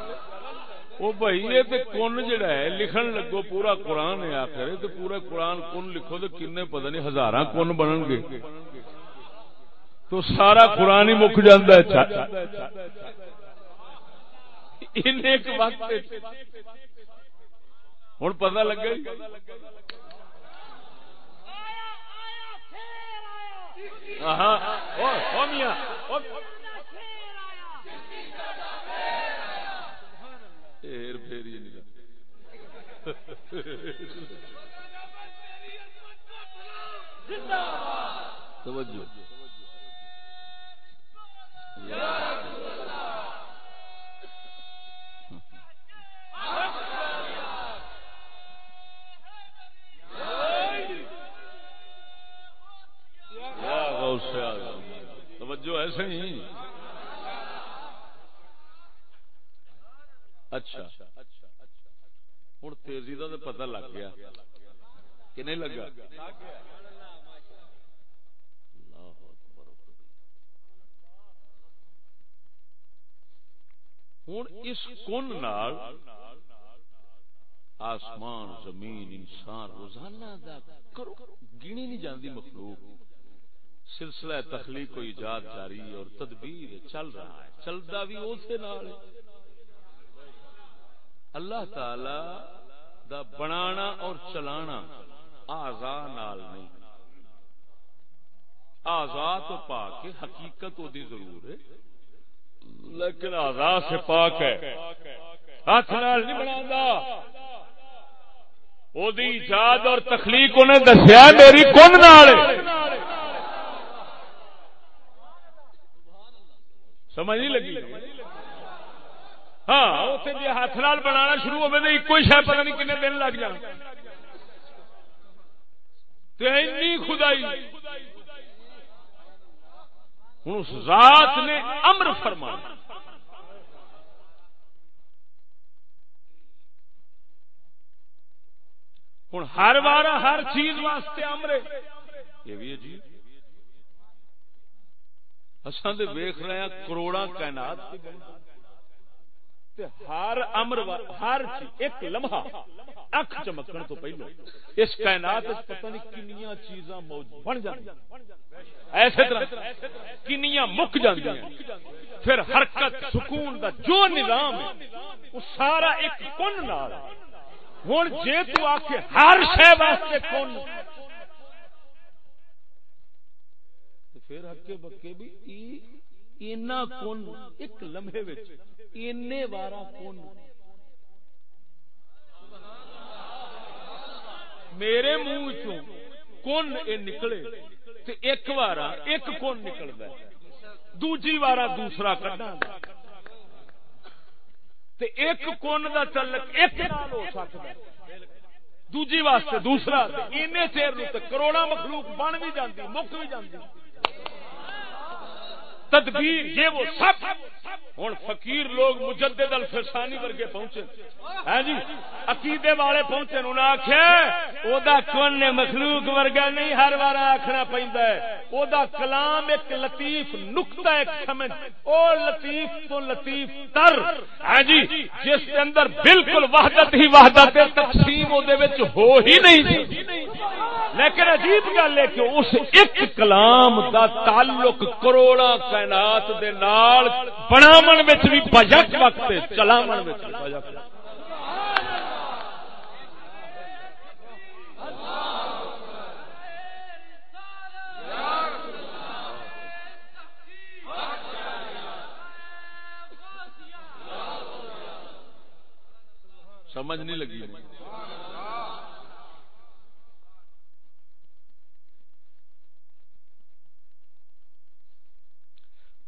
وہ بھائی یہ کن جڑا ہے، لکھن لگو، پورا قرآن ہے آخر تو پورا قرآن کن لکھو تو کن پتہ نہیں ہزار کن بنن گے۔ تو سارا قرآن ہی مک جانا ہے ہوں پتا لگا ہاں ہیر پھیری نہیں توجہ۔ توجہ ایسے ہی۔ اچھا۔ ہوں تیزی کا تو پتا لگ گیا۔ کہ نہیں لگا؟ ہوں اس کن آسمان، زمین، انسان روزانہ دا گنی نہیں جاندی مخلوق۔ سلسلہ تخلیق و ایجاد جاری اور تدبیر چل رہا ہے۔ چلتا بھی اسے اللہ تعالی دا بنانا اور چلانا آزا نال نہیں۔ آزا تو پاک ہے، حقیقت وہ ضرور ہے۔ لیکن آزا سے پاک ہے۔ ہاتھ نال نہیں بنا ایجاد اور تخلیق انہیں دسیا میری کن نال سمجھ نہیں لگی؟ ہاں جی ہاتھ نال بنا شروع ہو ایک ہی شاید پتا نہیں کنے دن لگ جان۔ خدائی۔ ہوں اس ذات نے امر فرما ہوں ہر بار ہر چیز واسطے امر یہ بھی عجیب۔ اصل ویخ رہے ہیں کروڑا کائنات ہر امر ہر ایک لمحہ، اکھ چمکن تو پہلو۔ اس کائنات پتہ نہیں کنیاں چیزاں موجود بن جاتی ایسے طرح کنیاں مک جاتی پھر حرکت، سکون دا جو نظام ہے، وہ سارا ایک کن نال۔ ہوں جے تو آ ہر شہ واسطے کن۔ پھر ہکے بکے بھی اینا کن ایک لمحے وچ، اینے وارا کن۔ میرے منہ چوں کن اے نکلے تے ایک وارا ایک کن نکلدا ہے۔ دوجی وارا دوسرا کڈاں تے ایک کون دا تعلق ایک نال ہو سکدا ہے۔ دوجی واسطے دوسرا اینے چیر نو تے کروڑا مخلوق بن بھی جاندی، مک بھی جاندی۔ تدبیر، یہ وہ سب۔ ہوں فقیر لوگ مجدد الفسانی ورگے پہنچے۔ ہاں جی عقیدے والے پہنچے، انہوں نے آخیا وہ کون مخلوق ورگا نہیں، ہر بار آخنا پہنتا ہے۔ وہ کلام ایک لطیف نکتا ایک سمجھ۔ او لطیف تو لطیف تر۔ ہاں جی جس کے اندر بالکل وحدت ہی وحدت تقسیم ہو ہی نہیں۔ لیکن عجیب گل ہے کہ اس ایک کلام دا تعلق کروڑا کا کائنات دے نال بناون وچ بھی بجٹ وقت چلاون وچ بجٹ سمجھ نہیں لگی۔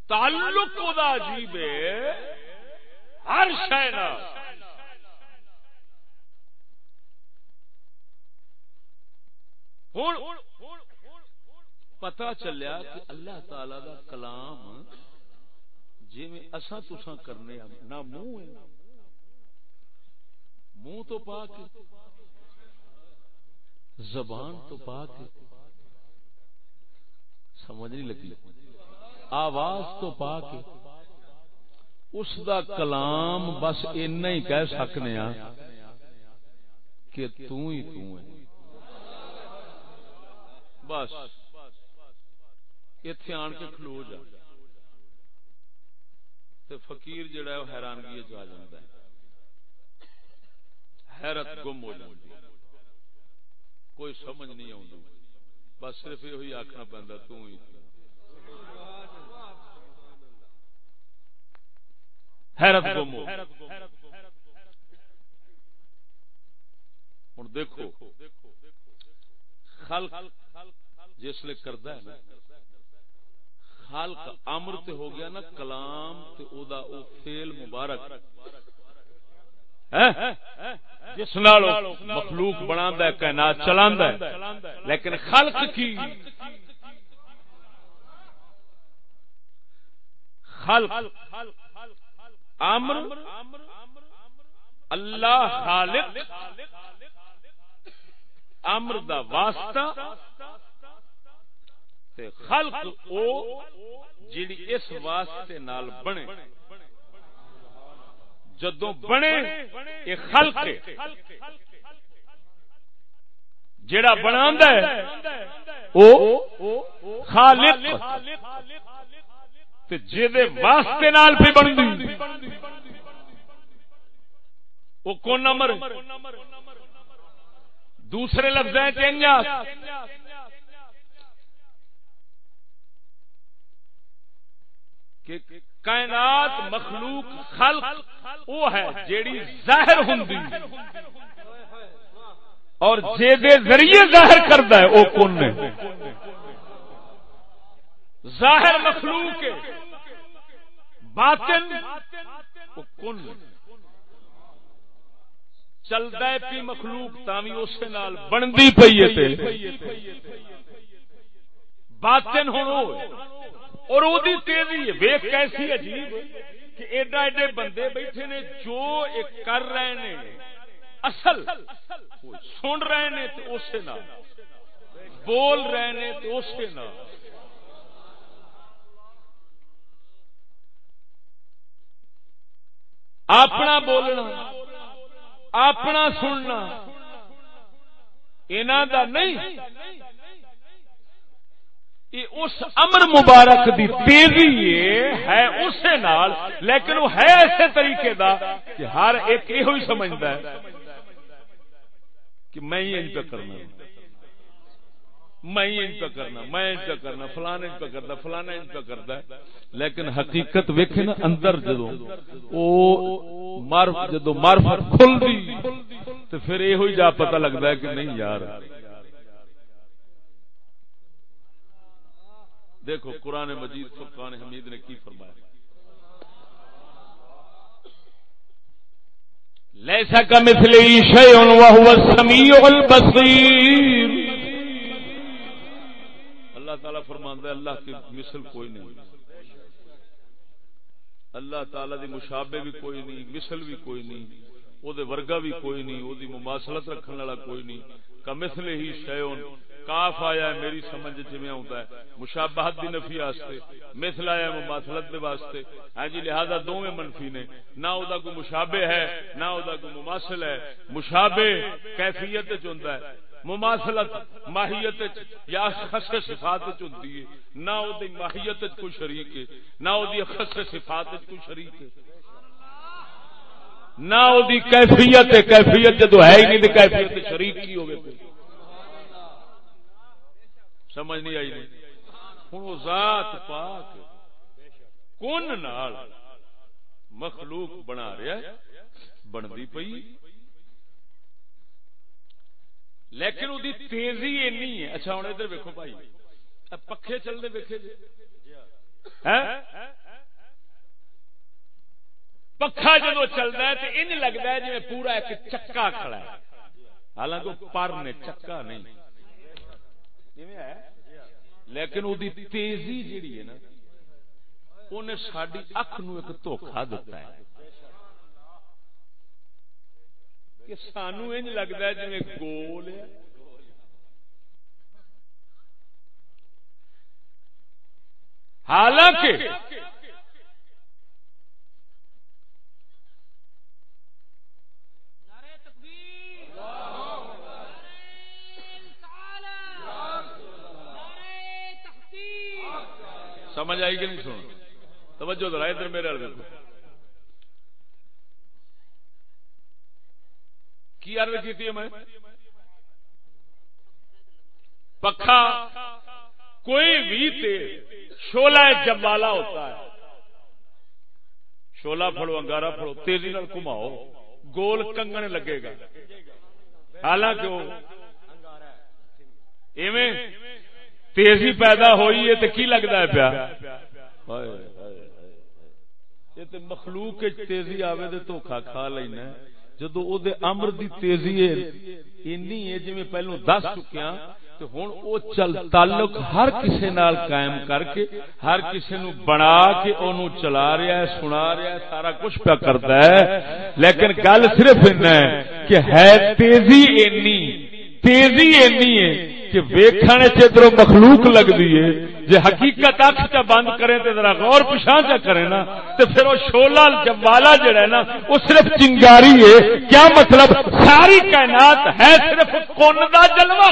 تعلق عجیب ہے۔ ہر شہر پتا چلیا کہ اللہ تعالی دا کلام جی میں اصا کرنے نہ منہ منہ تو پا کے زبان تو پا کے سمجھ نہیں لگی۔ آواز تو پا کے اس دا کلام بس اینا ہی کہہ سکنے ہاں کہ تو ہی تو ہے۔ بس اتے آن کے کھلو جا۔ تے فقیر جڑا ہے وہ حیرانگی آ جاتا ہے۔ حیرت گم ہو جاتی کوئی سمجھ نہیں آتی بس صرف یہ آخنا پہنتا تو ہی تو حیرت گم ہوں دیکھو خلق جس لیے کردا ہے نا خلق امر تے ہو گیا نا کلام تے او دا او فعل مبارک۔ جس نال مخلوق بناندا ہے کائنات چلاندا ہے۔ لیکن خلق کی؟ خلق۔ امر اللہ خالق امر دا واسطہ، تے خلق او جڑی اس واسطے نال بنے۔ جدو بنے یہ خلق جڑا بنا خالق۔ واسطے نال بھی بن وہ کون نمبر دوسرے لفظ ہیں چینجا کہ کائنات مخلوق خلق وہ ہے جیڑی ظاہر ہوں اور جے ذریعے ظاہر کرتا ہے، وہ کون نے ظاہر مخلوق باطن کن؟ چلتا ہے پی مخلوق تاوی اس بنتی پی ہے باطن ہوں اور وہ تیزی ہے۔ ویخ کیسی عجیب کہ ایڈا ایڈے بندے بیٹھے نے جو ایک کر رہے نے، اصل سن رہے نے تو اسے نہ بول رہے نے تو اسے نہ اپنا بولنا، اپنا سننا۔ دا نہیں۔ اس امر مبارک دی تیزی ہے اسے نال، لیکن وہ ہے ایسے طریقے دا کہ ہر ایک یہ سمجھتا ہے کہ میں ہی انج پہ کرنا۔ میں انج پہ کرنا، میں انج پہ کرنا فلانا انج پہ کرتا فلانا انج پہ کرتا ہے۔ لیکن حقیقت ویکھے نا، اندر جدو او معرف جدو معرفت کھل دی تو پھر یہ ہوئی جا پتہ لگتا ہے کہ نہیں یار۔ دیکھو، قرآن مجید فرقان حمید نے کی فرمایا؟ لیسا کا مثلی شیء وهو السمیع البصیر۔ اللہ تعالیٰ فرماندا ہے، اللہ کی مثل کوئی نہیں۔ اللہ تعالی دی مشابہ بھی کوئی نہیں، مثل بھی کوئی نہیں او دے ورگا بھی کوئی نہیں او دی مماثلت رکھنے والا کوئی نہیں۔ کمثل ہی شیون کاف آیا ہے میری سمجھ جویں ہوتا ہے۔ مشابہت دی نفی واسطے، مثل آیا ہے مماثلت دے واسطے۔ ہاں جی لہذا دوویں منفی نے۔ نہ او دا کوئی مشابہ ہے، نہ او دا کوئی مماثل ہے۔ مشابہ کیفیت وچ ہوندا ہے۔ مماثلت ماہیت یا خص صفات ہوتی ہے، نہ او دی ماہیت کوئی شریک ہے، نہ او دی صفات کوئی شریک ہے۔ نہ او دی کیفیت ہے، کیفیت جدو ہے ہی نہیں تے کیفیت شریک کی ہوگی سمجھ نہیں آئی نہیں؟ ہوں ذات پاک کون نال مخلوق بنا رہا ہے؟ بنتی پئی۔ لیکن وہ تیزی اینی ہے۔ اچھا ہوں ادھر ویکو بھائی۔ پکھے چلتے ویکے جی پکھا جب چلتا ہے تو انج لگتا ہے جی پورا ایک چکا کھڑا ہے۔ حالانکہ پر نے چکا نہیں۔ لیکن وہ تیزی جیڑی ہے نا انہیں ساری اکھ نو ایک دھوکھا دتا ہے۔ کہ سانو انج لگتا ہے جی گول حالانکہ سمجھ آئی کہ نہیں سن توجہ ذرا ادھر میرے دیکھو کی عرض کی میں؟ پکھا، کوئی بھی شولا جب والا ہوتا ہے۔ شولا پھڑو انگارا پھڑو، تیزی نال گھماؤ، گول کنگن لگے گا۔ حالانکہ وہ ایویں تیزی پیدا ہوئی ہے تو کی لگتا ہے پیا؟ یہ مخلوق تیزی آوے تو دھوکھا کھا لینا جدو او دے امر دی تیزی ہے، اینی ہے جی میں پہلو دس چکیا تو ہن او چل تعلق ہر کسے نال قائم کر کے، ہر کسے نو بنا کے اونوں چلا رہا ہے، سنا رہا ہے، سارا کچھ پیا کرتا ہے۔ لیکن گل صرف ہے کہ ہے تیزی اینی تیزی اینی ہے۔ کہ ویکھنے چدرو مخلوق لگ دیئے جی حقیقت اکھ چا بند کریں تو ذرا غور پچھا چا کریں نا تو پھر وہ شولا جوالا جڑا ہے نا وہ صرف چنگاری ہے۔ کیا مطلب؟ ساری کائنات ہے صرف کون دا جلوہ۔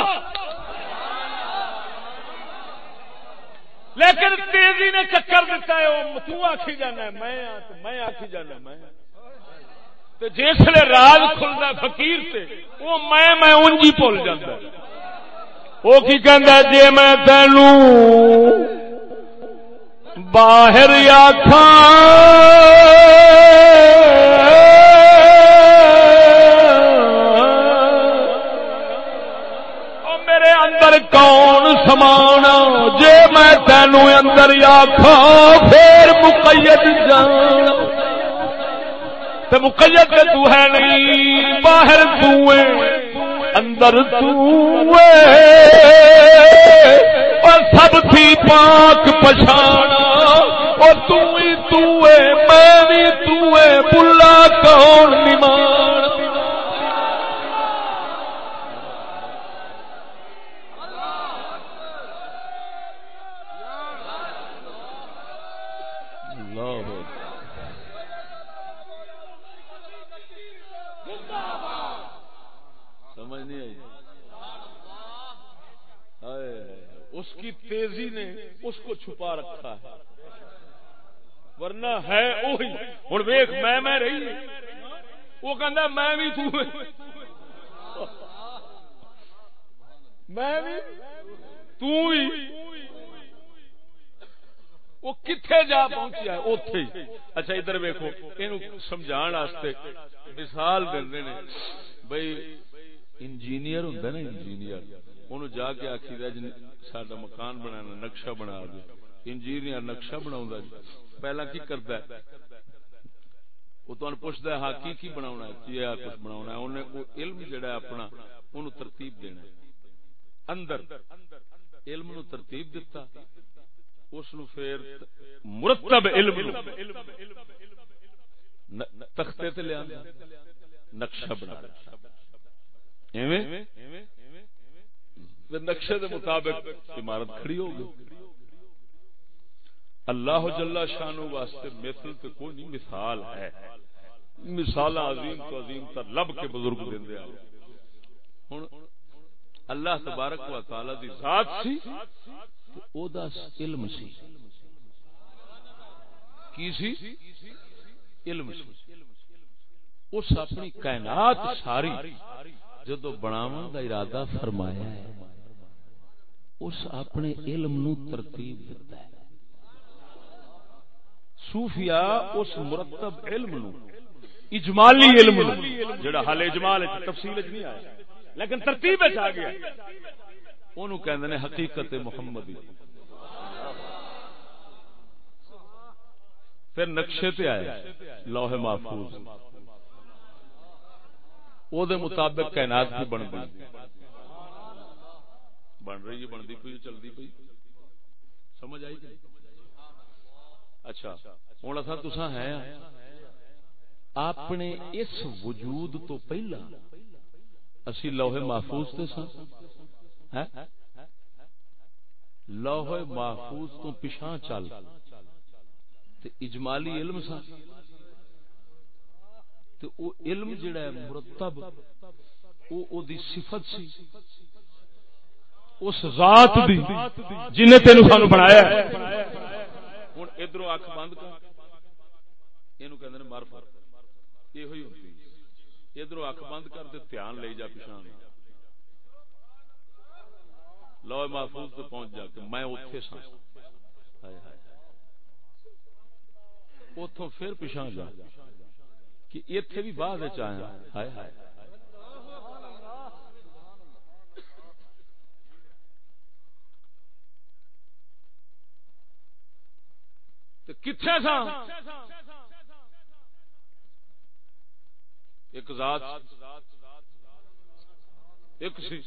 لیکن تیزی نے چکر دیتا ہے وہ تو آخی جانا ہے، میں میں آخی جانا میں۔ جس راز کھلتا فقیر سے وہ میں میں انجی بھول جاتا ہے۔ وہ کی کہندا جی میں تینو باہر آخا میرے اندر کون سمان جے جی میں تینو اندر آخا پھر مقید جان۔ تو مقید تو ہے نہیں، باہر تو ہے۔ اندر اور سب تھی پاک پچھانا اور تو ہی تو میں بھی تو بلا کون نمان اس کی تیزی نے اس کو چھپا رکھا ہے۔ ورنہ ہے وہی ہوں ویخ میں میں رہی۔ وہ کہہ میں بھی تو میں بھی تو بھی وہ کتنے جا پہنچیا ہے؟ اتے اچھا ادھر ویکو یہ سمجھا مثال دے بھائی انجینئر ہوں نا، انجینئر۔ انہوں جا کے آخی دا جن سڈا مکان بنانا نقشہ بنا دے۔ انجینئر نقشہ بنا پہلا کی کرتا ہے؟ وہ تمہیں پوچھتا ہے ہاں کی کی بنا کی ہاں، کچھ بنا انہیں علم جڑا ہے اپنا انہوں ترتیب دینا اندر علم نو ترتیب دیتا اس نو پھر مرتب علم تختے تے لیا نقشہ بنا نقشے دے مطابق عمارت کھڑی ہو گئی۔ اللہ جل شانو واسطے مثل تے کوئی نہیں، مثال ہے۔ مثال عظیم تو عظیم تر لب کے بزرگ دے ہوں اللہ تبارک و تعالی دی ذات سی تو او دا علم سی۔ کی سی؟ علم سی۔ اس اپنی کائنات ساری جدو بناون دا ارادہ فرمایا ہے۔ اس اپنے علم نو ترتیب دیتا ہے۔ صوفیاء اس مرتب علم نو، اجمالی علم نو، جڑا حال اجمال ہے تفصیل نہیں آیا، لیکن ترتیب آ گیا۔ انہوں کہندے نے حقیقت محمدی۔ پھر نقشے تے آئے لوح محفوظ۔ او دے مطابق کائنات بھی بن گئی۔ بن رہی ہے، بنتی پی چلتی پی سمجھ آئی کہ اچھا ہوں اصا تسا ہے اپنے اس وجود تو پہلا اسی لوہے محفوظ تے سا لوہے محفوظ تو پچھا چل۔ تے اجمالی علم سا تے او علم جڑا ہے مرتب، او او دی صفت سی۔ اس ذات دی جن تینوں سانو بنایا ہے۔ ہن ادھروں اکھ بند کر۔ اینو کہندے نے یہ ہوتی ادھر اک بند کر دے دھیان لے جا پچھان لو محفوظ تو پہنچ جا کے میں اتے سا اتوں پھر پچھا جا کہ اتے بھی بعد آیا۔ ہائے ہائے۔ کتنے سا ایک ذات ایک سی۔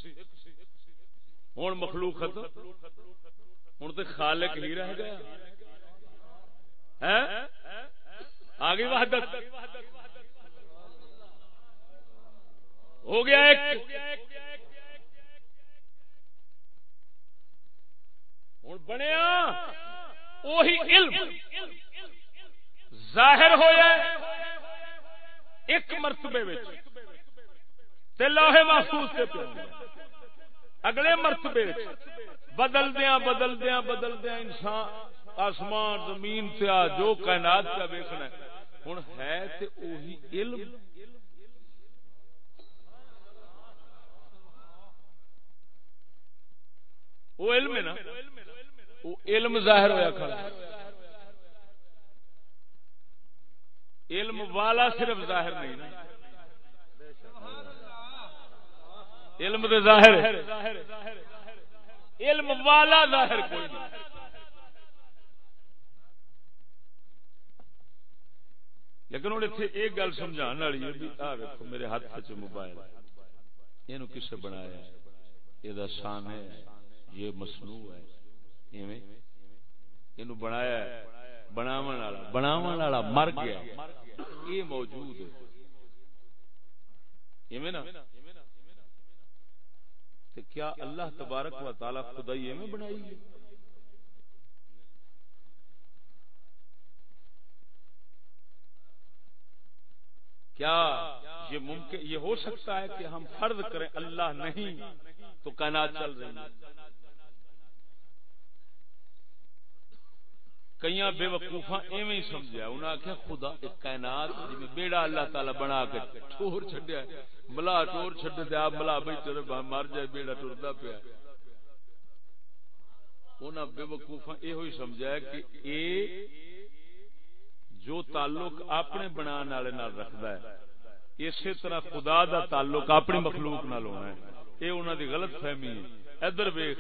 ہوں مخلوق ختم ہوں تو خالق ہی رہ گیا۔ آگے وحدت۔ ہو گیا ایک۔ ہوں بنیا۔ وہی علم ظاہر ہوا ایک مرتبے لاہے محفوظ سے پہ اگلے مرتبے بدل دیا بدل دیا بدل دیا انسان آسمان زمین سے آ جو کائنات کا ویکنا ہوں ہے تے اوہی علم۔ وہ علم ہے نا۔ وہ علم ظاہر ہوا کھڑا علم والا صرف ظاہر نہیں نا۔ علم دے ظاہر علم والا ظاہر کوئی نہیں۔ لیکن ہوں اتنے ایک گل سمجھا والی ہے ویکو میرے ہاتھ چ موبائل یہ کسے بنایا یہ شان ہے، یہ مصنوع ہے۔ یہ بنایا بناو والا بناو والا مر گیا۔ یہ موجود ہے۔ کیا اللہ تبارک و تعالی خدائی ایویں بنائی ہے؟ کیا یہ ممکن، یہ ہو سکتا ہے کہ ہم فرض کریں اللہ نہیں تو کائنات چل رہی ہے؟ کئی بے وقوفا ایویں سمجھا انہیں آخیا خدا کائنات جی بیڑا اللہ تعالی بنا کے ٹور چڈیا ملا ٹور چڈے آپ ملا بیٹھے مر جائے، بیڑا ٹرتا پیا انہیں بے وقوفا یہ سمجھا کہ اے جو تعلق اپنے بنا رکھد ہے، اسی طرح خدا دا تعلق اپنی مخلوق نال ہونا ہے۔ یہ انہوں دی غلط فہمی ہے۔ ادھر ویخ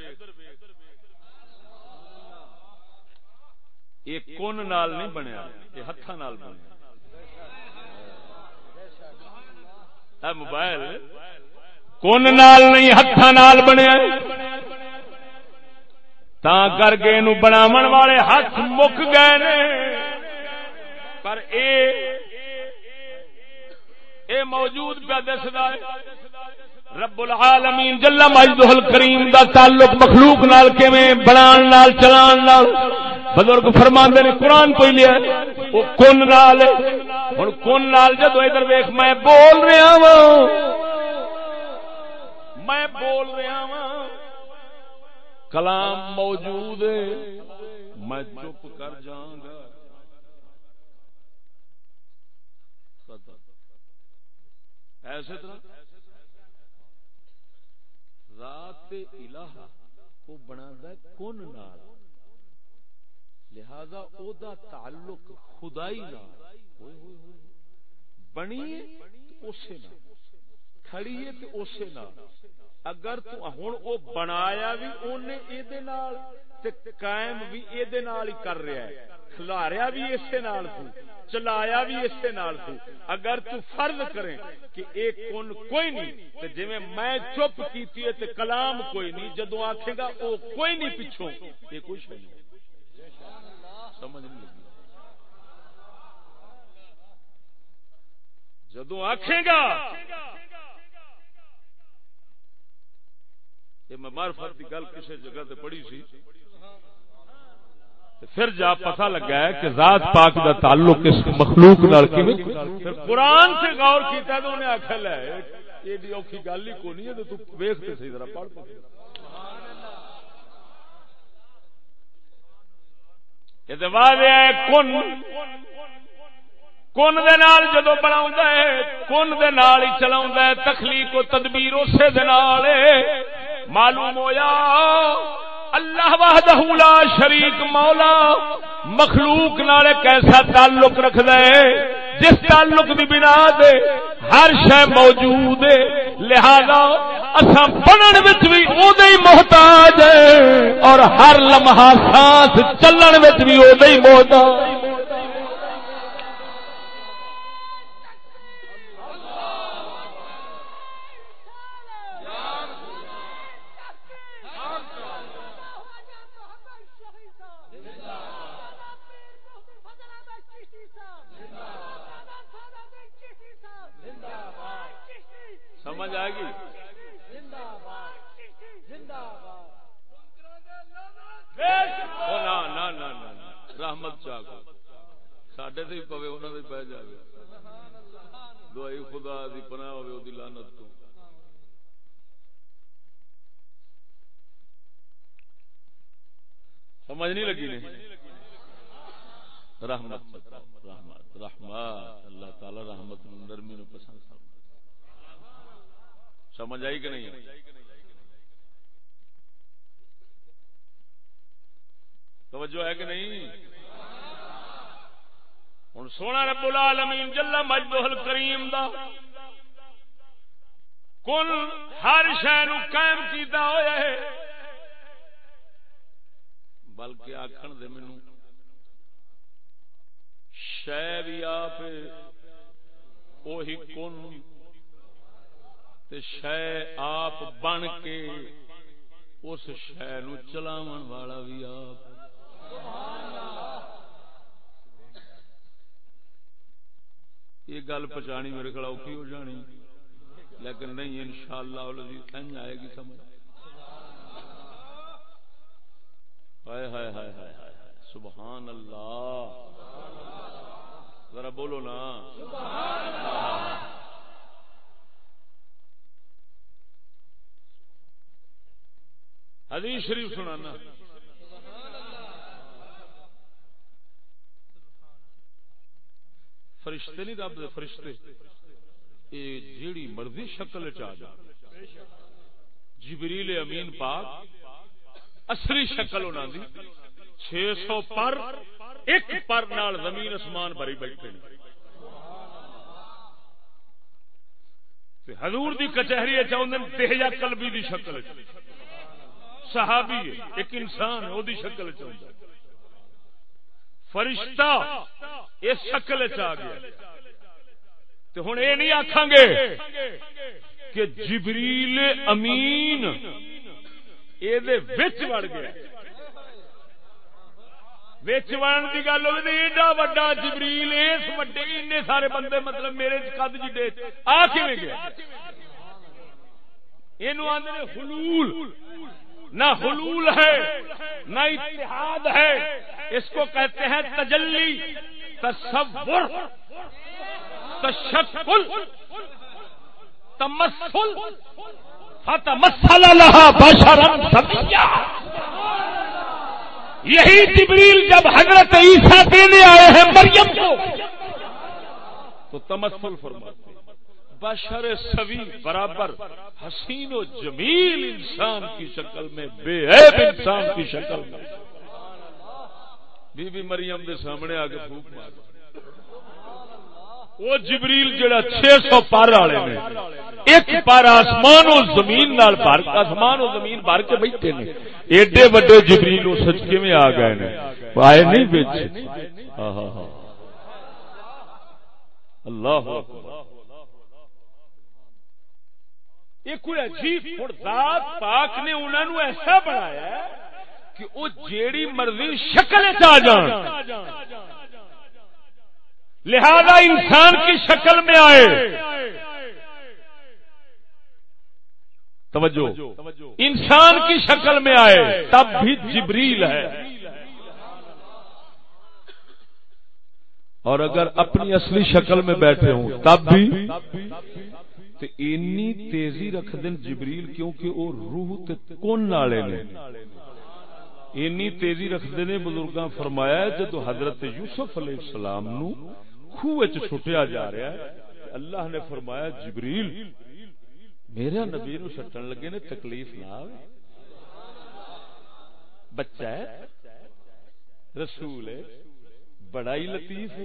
یہ کون نال نہیں بنیا یہ ہاتھ بنیا۔ موبائل کون نال نہیں بنیا تا کر کے بناو والے ہاتھ مک گئے پر اے اے موجود پہ دسدا ہے رب العالمین جل مجدہ الکریم دا تعلق مخلوق نال کیویں بنان نال چلان نال۔ بزرگ فرماندے نے، قرآن کوئی لیا وہ کن نال ہن کن نال جدو ادھر ویکھ، میں بول رہا ہوں میں بول رہا ہوں کلام موجود ہے۔ میں چپ کر جاؤں گا۔ ایسے طرح رات الہ وہ بنا کن نال؟ لہذا او دا تعلق خدائی نال بنی اسے نال کھڑی ہے تے اسے نال اگر تو ہن او بنایا بھی اونے اے دے نال تے قائم بھی اے دے نال ہی کر رہا ہے۔ کھلاریا بھی اسے نال تو چلایا بھی اسے نال تو اگر تو فرض کریں کہ ایک کون کوئی نہیں، تے جویں میں چپ کیتی ہے تے کلام کوئی نہیں، جدوں آکھے گا او کوئی نہیں پیچھے یہ کچھ نہیں۔ سمجھ نہیں لگی۔ جدو آکھے گا، یہ میں معرفت کی گل کسی جگہ تے پڑھی سی۔ پھر جا پتہ لگا ہے کہ ذات پاک دا تعلق اس مخلوق نال کیویں۔ پھر قرآن سے غور کیتا تو انہیں آکھا لے ایڈی اوکھی گل ہی کونی ہے، تو ویکھ تے صحیح ذرا پڑھ تے یہ واضح ہے، کن۔ کن دے نال جدو بنا ہے، کن دے نال ہی چلا ہے، تخلیق و تدبیر اسے دے نال معلوم ہویا، اللہ وحدہ لا شریک مولا، مخلوق نال کیسا تعلق رکھ دے جس تعلق بھی بنا دے ہر شے موجود ہے۔ لہذا اساں پڑھن وچ بھی او ہی محتاج ہے اور ہر لمحہ سانس چلن وچ بھی او ہی محتاج۔ رحمت چاہ سڈے سے پوے انہوں نے پی جائے دوائی خدا دی پناہ ہوے لانت تو۔ سمجھ نہیں لگی نے؟ رحمت رحمت رحمت۔ اللہ تعالی رحمت نرمی نو پسند سمجھ آئی کہ نہیں؟ توجہ ہے کہ نہیں؟ ہوں سونا رب العالمین جل مجدہ کریم دا کل ہر شہر قائم کیتا ہوا ہے۔ بلکہ آخر دے مینو شہ بھی آپ کن شہ آپ بن کے اس شہ نو چلاو والا بھی آپ۔ یہ گل پچانی میرے کو اوکھی ہو جانی، لیکن نہیں ان شاء اللہ آئے گی سمجھ۔ ہائے ہائے ہائے ہائے، سبحان اللہ۔ ذرا بولو نا۔ حدیث شریف سنانا۔ فرشتے نہیں رب فرشتے۔ اے جیڑی مرضی شکل چ جا۔ جبریل امین پاک اصلی شکل انہوں دی۔ چھ سو پر ایک پر نال زمین اسمان بری بیٹھے حضور دی کچہری چاہتے تہجا کلبی دی شکل چاہتے صحابی ہے، ایک انسان ہے، وہ شکل چاہتا فرشتہ اس شکل چ گیا۔ ہوں یہ نہیں آخان گے کہ جبریل امین یہ وڑ گیا۔ وڑن کی گل ہوگی ایڈا وا جبریل، اس وڈے سارے بندے مطلب میرے کد جڈے جی آ گیا؟ یہ آدھے حلول۔ نہ حلول ہے، نہ اتحاد ہے۔ اس کو کہتے ہیں تجلی، تصور، تشکل تمسل فتمسل لها بشرا سبیا یہی جبریل جب حضرت عیسیٰ دینے آئے ہیں مریم کو، تو تمسل فرماتے ہیں۔ بشر سوی برابر حسین و جمیل انسان کی شکل میں، بے عیب انسان کی شکل میں۔ بی بی مریم دے سامنے آگے پھوک مار۔ وہ جبریل جڑا چھ سو پار والے نے، ایک پار آسمان و زمین نال بھر، آسمان و زمین بھر کے بیٹھے نے۔ ایڈے وڈے جبریل اس سچ کے میں آ گئے نے؟ آئے نہیں بیچ اللہ اکبر۔ یہ کوئی عجیب ذات پاک نے انہوں نے ایسا بنایا کہ وہ جیڑی مرضی شکل جان۔ لہذا انسان کی شکل میں آئے۔ توجہ۔ انسان کی شکل میں آئے۔ تب بھی جبریل ہے۔ اور اگر اپنی اصلی شکل میں بیٹھے ہوں، تب بھی تو اینی تیزی رکھ دیں جبریل کیونکہ وہ روح تے کون نالے نے۔ اینی تیزی رکھ دیں بزرگاں فرمایا جدو حضرت یوسف علیہ السلام نو خوہ چھٹیا جا رہا ہے، اللہ نے فرمایا، جبریل، میرے نبی نو سٹن لگے نے تکلیف نہ آوے۔ بچہ ہے، رسول ہے بڑا ہی لطیف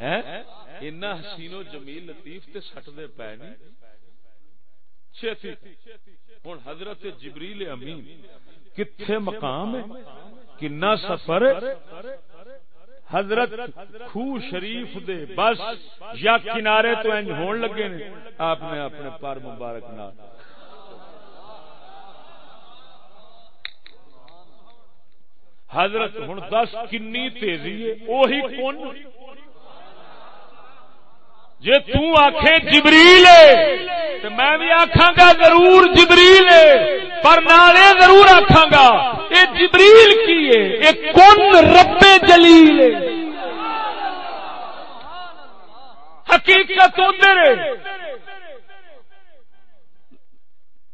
ہے اینا حسین و جمیل لطیف تے سٹ دے پے نہیں چھتی ہن حضرت جبریل امین کتھے مقام ہے کنا سفر حضرت خو شریف دے بس یا کنارے تو انج ہون لگے نے آپ نے اپنے پر مبارک نہ حضرت ہوں دس کنی تیزی ہے وہی کون جی تکھے جبریل تو میں بھی آخا گا ضرور جبریل پر نالے ضرور آخا گا یہ جبریل کی ہے؟ یہ کون ربے جلیل حقیقت ادھر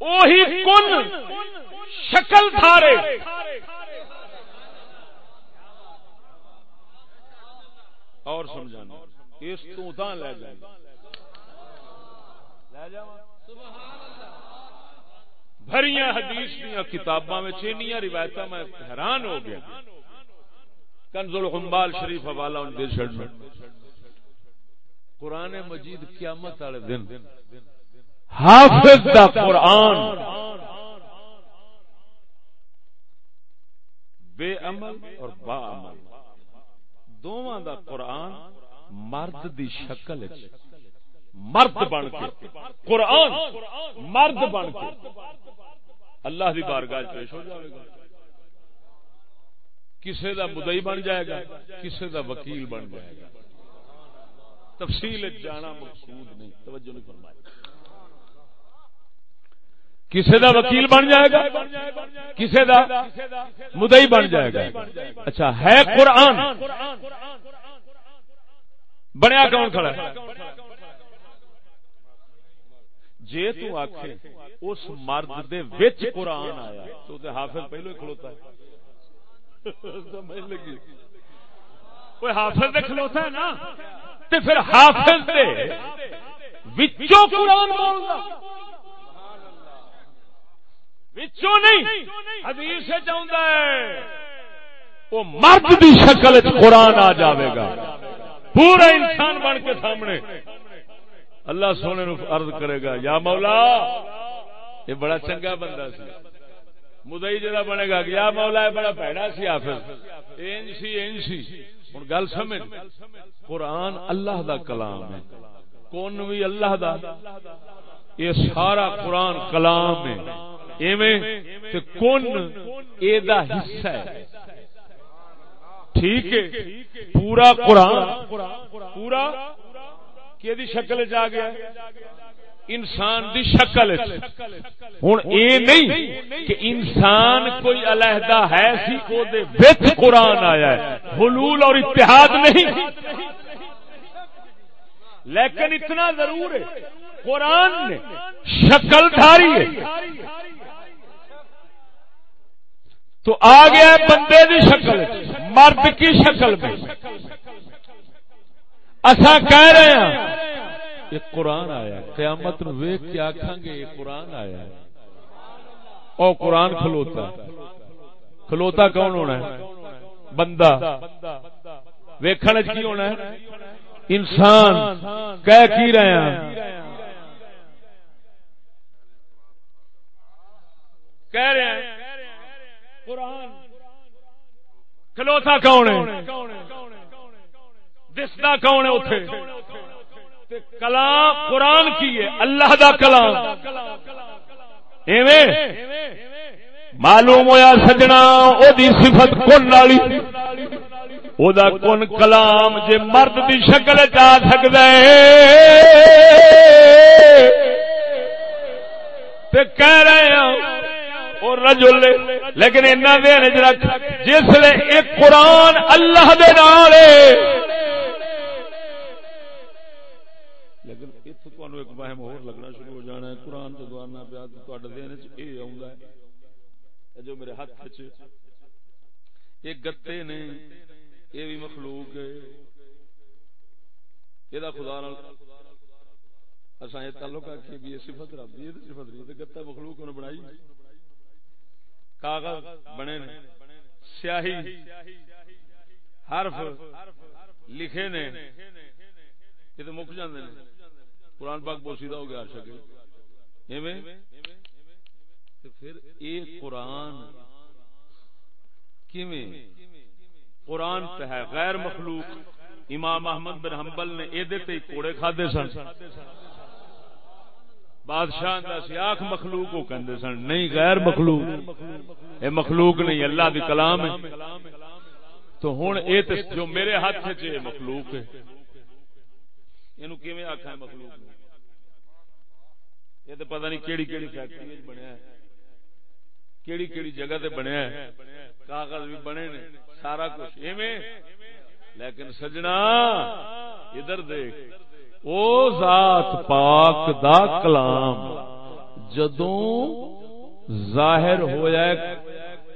وہی کن شکل تھارے۔ اور سمجھانا اس تو لے جائیں۔ بھریاں حدیث دیا کتاباں میں روایت میں حیران ہو گیا۔ کنز الحمبال شریف حوالہ ان دے چھڑ میں۔ قرآن مجید قیامت والے دن حافظ دا قرآن بے عمل اور با عمل۔ دونوں دا قرآن مرد دی شکل مرد بن کے، قرآن مرد بن کے۔ اللہ دی بارگاہ پیش ہو جائے گا۔ کسے دا مدئی بن جائے گا، کسے دا وکیل بن جائے گا۔ تفصیل جانا مقصود نہیں، توجہ نہیں فرمائی۔ کسے دا وکیل بن جائے گا، کسے دا مدئی بن جائے گا۔ اچھا ہے قرآن۔ بنیا کون کھڑا ہے؟ جے تو آخ اس مرد دے وچ قرآن آیا تو تے حافظ پہلو ہی کھلوتا ہے۔ سمجھ لگی؟ کوئی حافظ دے کھلوتا ہے نا؟ تے پھر حافظ دے وچوں قرآن بولدا وچوں نہیں حدیث چاہتا ہے۔ وہ مرد دی شکل قرآن آ جاوے گا۔ پورا انسان بن کے سامنے۔ اللہ سونے نو عرض کرے گا، یا مولا، یہ بڑا چنگا بندہ سی۔ مدئی جا بنے گا، یا مولا بڑا پیڑا سی آفر۔ این سی این سی۔ ہوں گل سمجھ۔ قرآن اللہ دا کلام ہے۔ کون بھی اللہ دا؟ یہ سارا قرآن کلام ہے۔ ایویں کون اے دا حصہ ہے۔ ٹھیک ہے۔ پورا قرآن، پورا کہ شکل جا گیا۔ انسان دی شکل ہوں اے نہیں کہ انسان کوئی علیحدہ ہے سی کو قرآن آیا ہے۔ حلول اور اتحاد نہیں۔ لیکن اتنا ضرور ہے۔ قرآن نے شکل دھاری ہے۔ تو آ گیا بندے کی شکل مرد کی شکل میں۔ اصا کہہ رہے ہیں، یہ قرآن آیا قیامت نو ویک کے آخان گے، یہ قرآن آیا او قرآن کھلوتا کھلوتا کون ہونا ہے؟ بندہ۔ ویکھن کی ہونا ہے؟ انسان۔ کہہ کی رہے ہیں؟ کہہ رہے ہیں قرآن۔ کھلوتا کون ہے؟ دستا کون ہے اتے کلام قرآن کی ہے، اللہ دا کلام۔ معلوم ہوا سجنا، او دی صفت کن والی او دا کن کلام جے مرد دی شکل چ آ سکتا ہے۔ کہہ رہے ہیں اور رجل لیکن اینا دین چ رکھ، جس لے ایک قرآن اللہ دے نال لیکن اتو تمہیں ایک وہم اور لگنا شروع ہو جانا ہے۔ قرآن تو دوارنا پیا، تو دین چ یہ آؤں ہے جو میرے ہاتھ چ یہ گتے نے یہ بھی مخلوق ہے۔ یہ خدا اصا یہ تعلق آخی بھی صفت رب دی اے صفت رب گتا مخلوق نے بنائی۔ کاغذ بنے نے۔ سیاہی حرف لکھے نے۔ یہ تو مک جاندے نے۔ قرآن پاک بوسیدہ ہو گیا ہر شکل۔ ایویں؟ پھر ایک قرآن کیویں؟ قرآن پہ ہے غیر مخلوق۔ امام احمد بن حنبل نے اے تے کوڑے کھادے سن۔ بادشاہ آخ مخلوق کو کہندے سن، نہیں، غیر مخلوق۔ اے مخلوق نہیں، اللہ دی کلام ہے۔ تو ہوں اے جو میرے ہاتھ چ مخلوق ہے۔ یہ آخا ہے مخلوق؟ یہ تو پتہ نہیں کیڑی کیڑی فیکٹری بنیا ہے۔ کیڑی کیڑی جگہ تے بنیا ہے۔ کاغذ بھی بنے نے، سارا کچھ ایویں۔ لیکن سجنا، ادھر دیکھ۔ او ذات پاک دا کلام جدوں ظاہر ہو جائے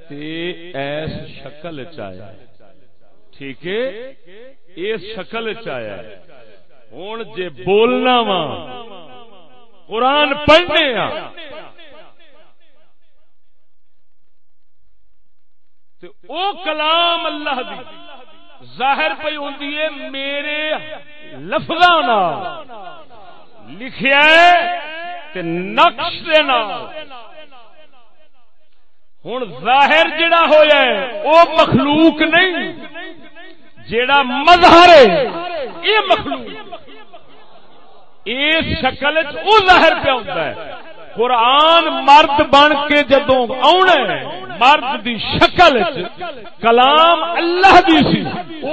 تے ایس شکل چایا ٹھیک ہے؟ اس شکل چایا ہوں جے بولنا وا، قرآن پڑھنے او کلام اللہ دی۔ ظاہر پہ ہوں میرے لفظ لکھیا نقش ہوں ظاہر جڑا ہوا وہ مخلوق نہیں۔ جڑا مظہر ہے یہ مخلوق۔ اس شکل ظاہر پہ ہوتا ہے۔ قرآن مرد بن کے جدو آنا مرد دی شکل کلام اللہ دی سی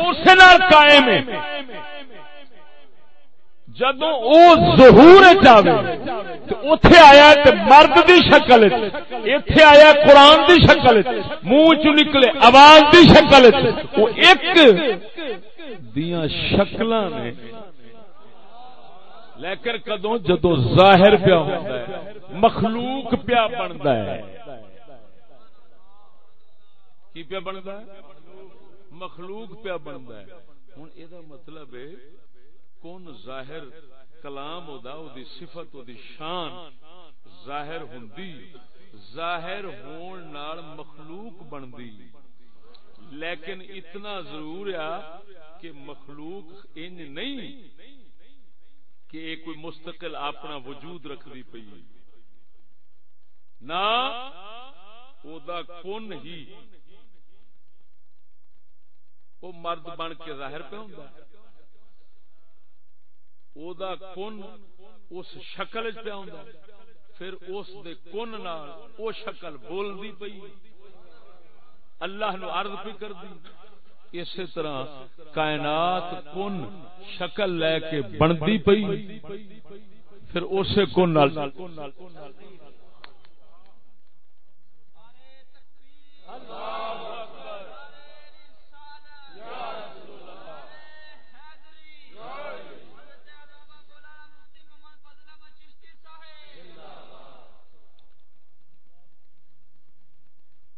اس قائم ہے۔ جدو ظہور اتے آیا مرد دی شکل اتے آیا قرآن دی شکل منہ چ نکلے آواز دی شکل وہ ایک دیا شکل نے لیکن کدو جدو ظاہر پیا ہوتا ہے، مخلوق پیا بنتا ہے۔ کی پیا بنتا ہے؟ مخلوق پیا بنتا ہے۔ ہوں یہ مطلب ہے، کون ظاہر کلام ادا دی صفت دی شان ظاہر ہندی ظاہر ہون نال مخلوق بندی لیکن اتنا ضرور ہے کہ مخلوق ان نہیں کہ ایک کوئی مستقل اپنا وجود رکھ دی پئی۔ نہ او دا کون ہی۔ وہ مرد بن کے ظاہر پہ ہوں دا کن اس شکل پہ ہوں پھر اس دے کن نال او شکل بول دی پئی۔ اللہ نو عرض پہ کر دی۔ اسی طرح کائنات کن شکل لے کے بندی پئی، پھر اسے کن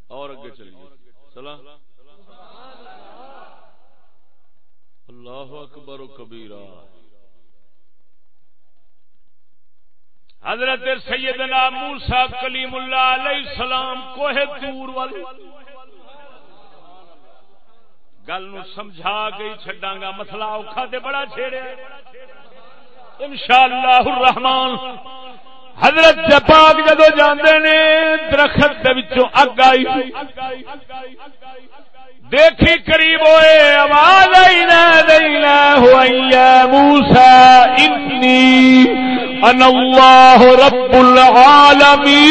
اور اگے چلیے۔ چلا اللہ اکبر و کبیرہ۔ حضرت سیدنا موسا کلیم اللہ علیہ السلام کوہ دور والے۔ گل نو سمجھا گئی چڈا گا، مسئلہ اوکھا تے بڑا چھیڑے۔ انشاءاللہ الرحمن۔ حضرت پاک جدو جاندے نے، درخت دے اگ آئی دیکھی قریب ہوئے، آواز آئی نہ دینا ہوئی موسا انی ان اللہ رب العالمین۔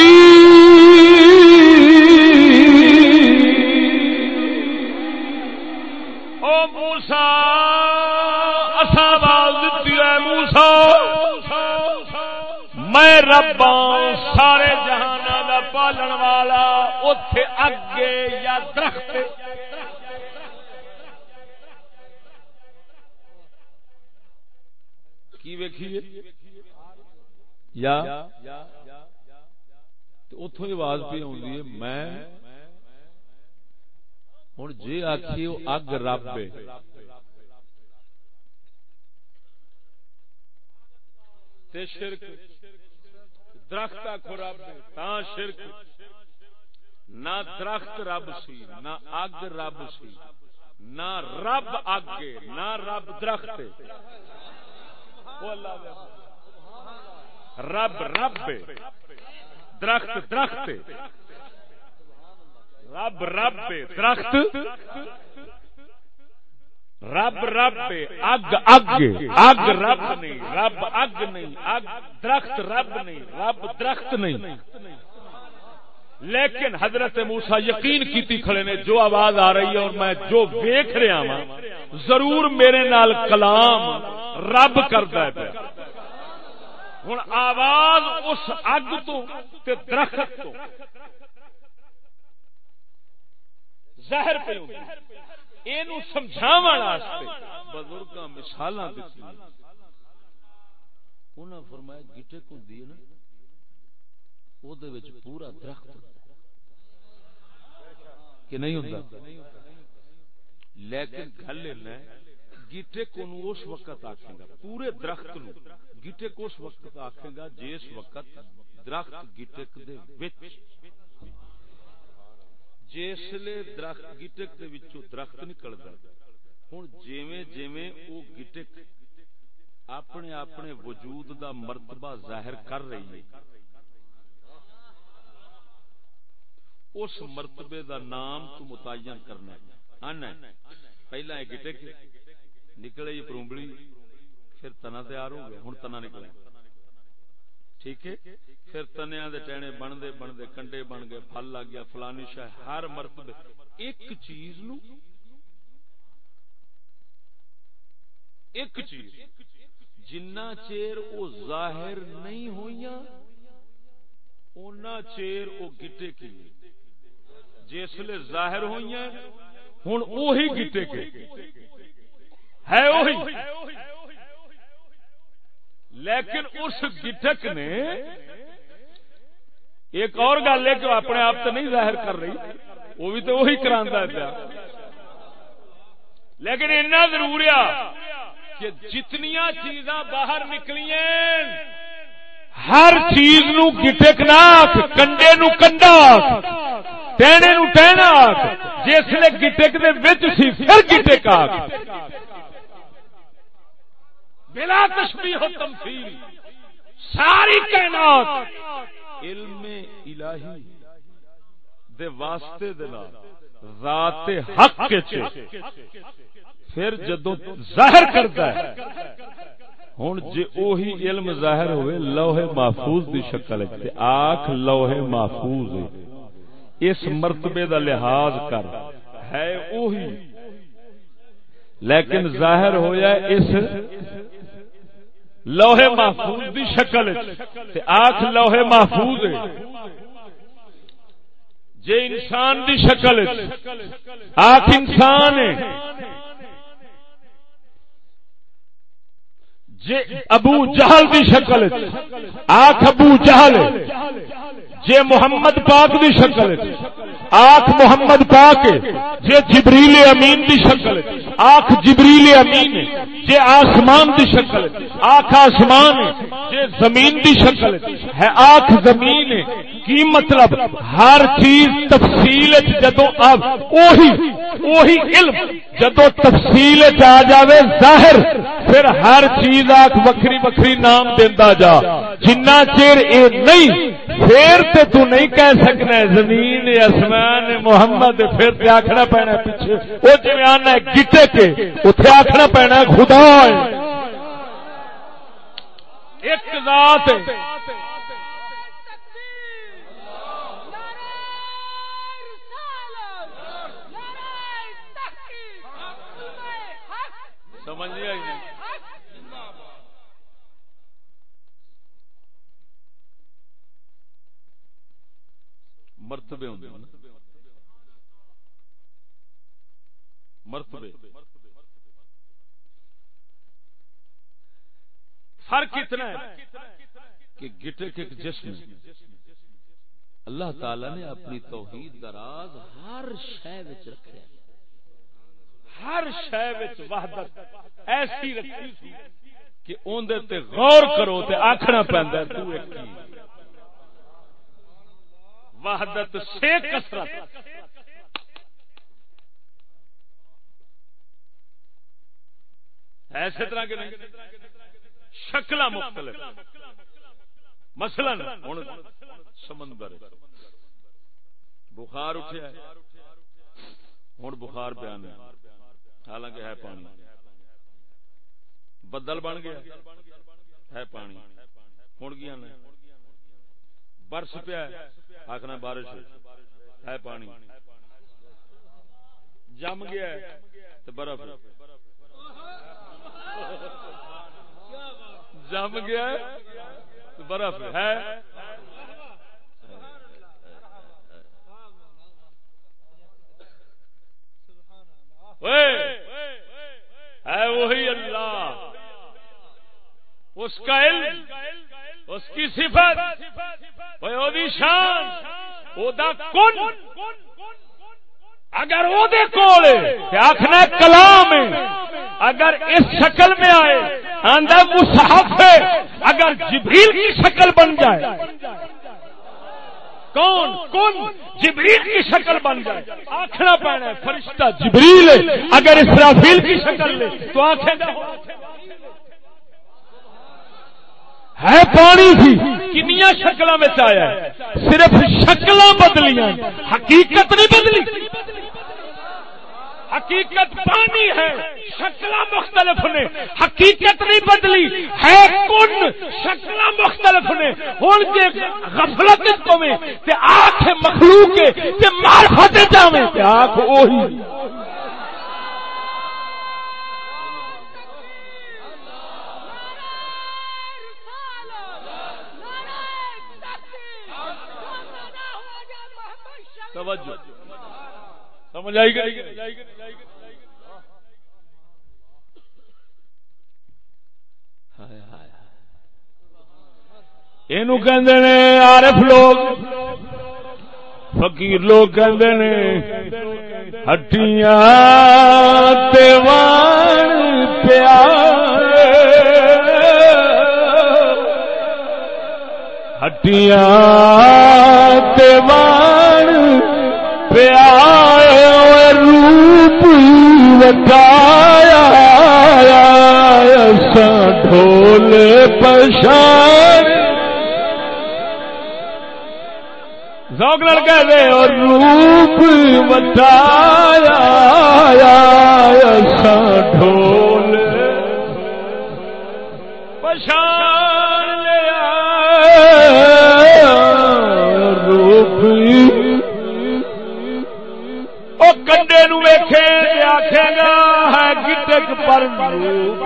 او موسا اصا باز دیتی ہے موسا میں ربا سارے جہان کا پالن والا اتے اگے یا درخت کی ویکھیے یا اتوں آواز پہ آئی ہے، میں ہوں جی آخی اگ رب شرک، درخت آخو رب تا شرک۔ نہ درخت رب سی، نہ اگ رب سی، نہ رب اگ نہ رب درخت رب رب۔ درخت درخت۔ رب رب۔ درخت۔ رب رب۔ اگ اگ۔ اگ رب نہیں، رب اگ نہیں، اگ۔ درخت رب نہیں، رب درخت نہیں۔ لیکن حضرت موسا یقین کیتی کھڑے نے، جو آواز آ رہی ہے اور میں جو ویخ رہا ہوں ضرور میرے نال کلام رب کرتا ہے ہوں آواز اس اگ تو تے درخت تو۔ زہر پہ یہ سمجھا بزرگ مثال فرمایا گٹک ہوں نا وہ پورا درخت کہ نہیں ہوتا لیکن گل گیٹک اس وقت آخے گا، پورے درخت نو گیٹک اس وقت آخے گا جس وقت درخت گیٹک دے وچ۔ جسلے درخت گٹک دے وچوں درخت نکلدا۔ ہن جویں جویں او گٹک اپنے اپنے وجود دا مرتبہ ظاہر کر رہی ہے۔ اس مرتبے دا نام تو متعین کرنا ہے۔ ان پہلا ہے گٹک نکلے یہ پرومبلی پھر تنا تیار ہو گیا ہن تنا نکلے۔ ٹھیک ہے؟ پھر تنیا دے ٹہنے بنتے بنتے، کنڈے بن گئے پھل لگ گیا، فلانی شاہ، ہر مرتبے۔ ایک چیز نو، ایک چیز جنا چیر او ظاہر نہیں ہوئیاں، اونا چیر او گٹے کی۔ جسلے ظاہر ہوئی ہیں ہوں اوہی گٹے کے۔ ہے اوہی۔ لیکن اس گٹک نے ایک اور گل ہے کہ اپنے آپ تو نہیں ظاہر کر رہی، وہ بھی تو وہی کرا پیا۔ لیکن اتنا ضرور کہ جتنیا چیزاں باہر نکلی ہر چیز نو گٹک ناک، کنڈے نو کنڈا ٹہنے نو ٹہنا آگ، جس نے گٹک دے وچ سی، پھر گٹک آ بلا تشبیہ و تمثیل، ساری کائنات علم الہی دے واسطے دے ذات حق کے پھر جدو ظاہر کرتا ہے ہوں جی اوہی علم ظاہر ہوئے، لوہے محفوظ دی شکل آخ لوہے محفوظ اس مرتبے دا لحاظ کر۔ ہے اوہی۔ لیکن ظاہر ہویا اس لوہے محفوظ دی شکل آخ لوہے محفوظ جے انسان دی شکل آخ انسان جے ابو جہل دی شکل آخ ابو جہل جے محمد پاک دی شکل آخ محمد پاک جے جبریل امین دی شکل آخ جبریل امین جے آسمان دی شکل آخ آسمان جے زمین دی شکل ہے۔ آخ زمین کی مطلب؟ ہر چیز تفصیل جدو اب اوہی اوہی علم۔ جدو تفصیل آ جاوے ظاہر، پھر ہر چیز آخ وکری وکری نام دینا جا۔ جنہ چیر اے نہیں، پھر تے تو نہیں کہہ سکنا زمین آسمان محمد، پھر تے آکھنا پینا پیچھے۔ وہ جی آنا گٹے کے اتنے آخنا پینا خدا ایک ذات آئی مرتبے ہوں مرتبے۔ فرق اتنا ہے کہ گٹے کے جسم اللہ تعالی نے اپنی توحید کا راز ہر شہ رکھے ہر شہ وحدت ایسی رکھی کہ اندر غور کرو تے آخنا پہنتا تو ایک وحدت سے کسرت ایسے طرح کے نہیں شکل مختلف۔ مثلا ہوں سمندر بخار اٹھیا ہوں بخار بیان ہے۔ حالانکہ ہے پانی۔ بدل بن گیا۔ ہے پانی۔ ہوں گیا برس پیا آخنا بارش ہے پانی۔ جم گیا تو برف جم گیا برف ہے وہی اللہ۔ اس کا علم، اس کی صفت۔ شان کن۔ اگر آخنا کلام اگر اس شکل میں آئے اندر مصحف ہے۔ اگر جبریل کی شکل بن جائے۔ کون؟ کون جبریل کی شکل بن جائے۔ آخنا پینا فرشتہ جبریل اگر اسرافیل کی شکل لے تو آخر ہے پانی تھی کنیا شکل آیا صرف شکل بدلیاں حقیقت نہیں بدلی۔ حقیقت پانی ہے۔ شکل مختلف نے۔ حقیقت نہیں بدلی۔ ہے کن؟ شکل مختلف نے۔ ہوں جی غفلت کو آخ مخلوق کے مارفت جاویں آخ وہی توجہ۔ سمجھ آئی گئی یہ عارف لوگ، فقیر لوگ کہندے نے، ہٹیاں دیوان پیار ہٹیاں دیوان پیار روپ وٹایا ڈھول پشان ذوق نال کہہ دے اور روپ بتایا ڈھول وہ نو ویکھے آخے گا ہے گٹک پر روپ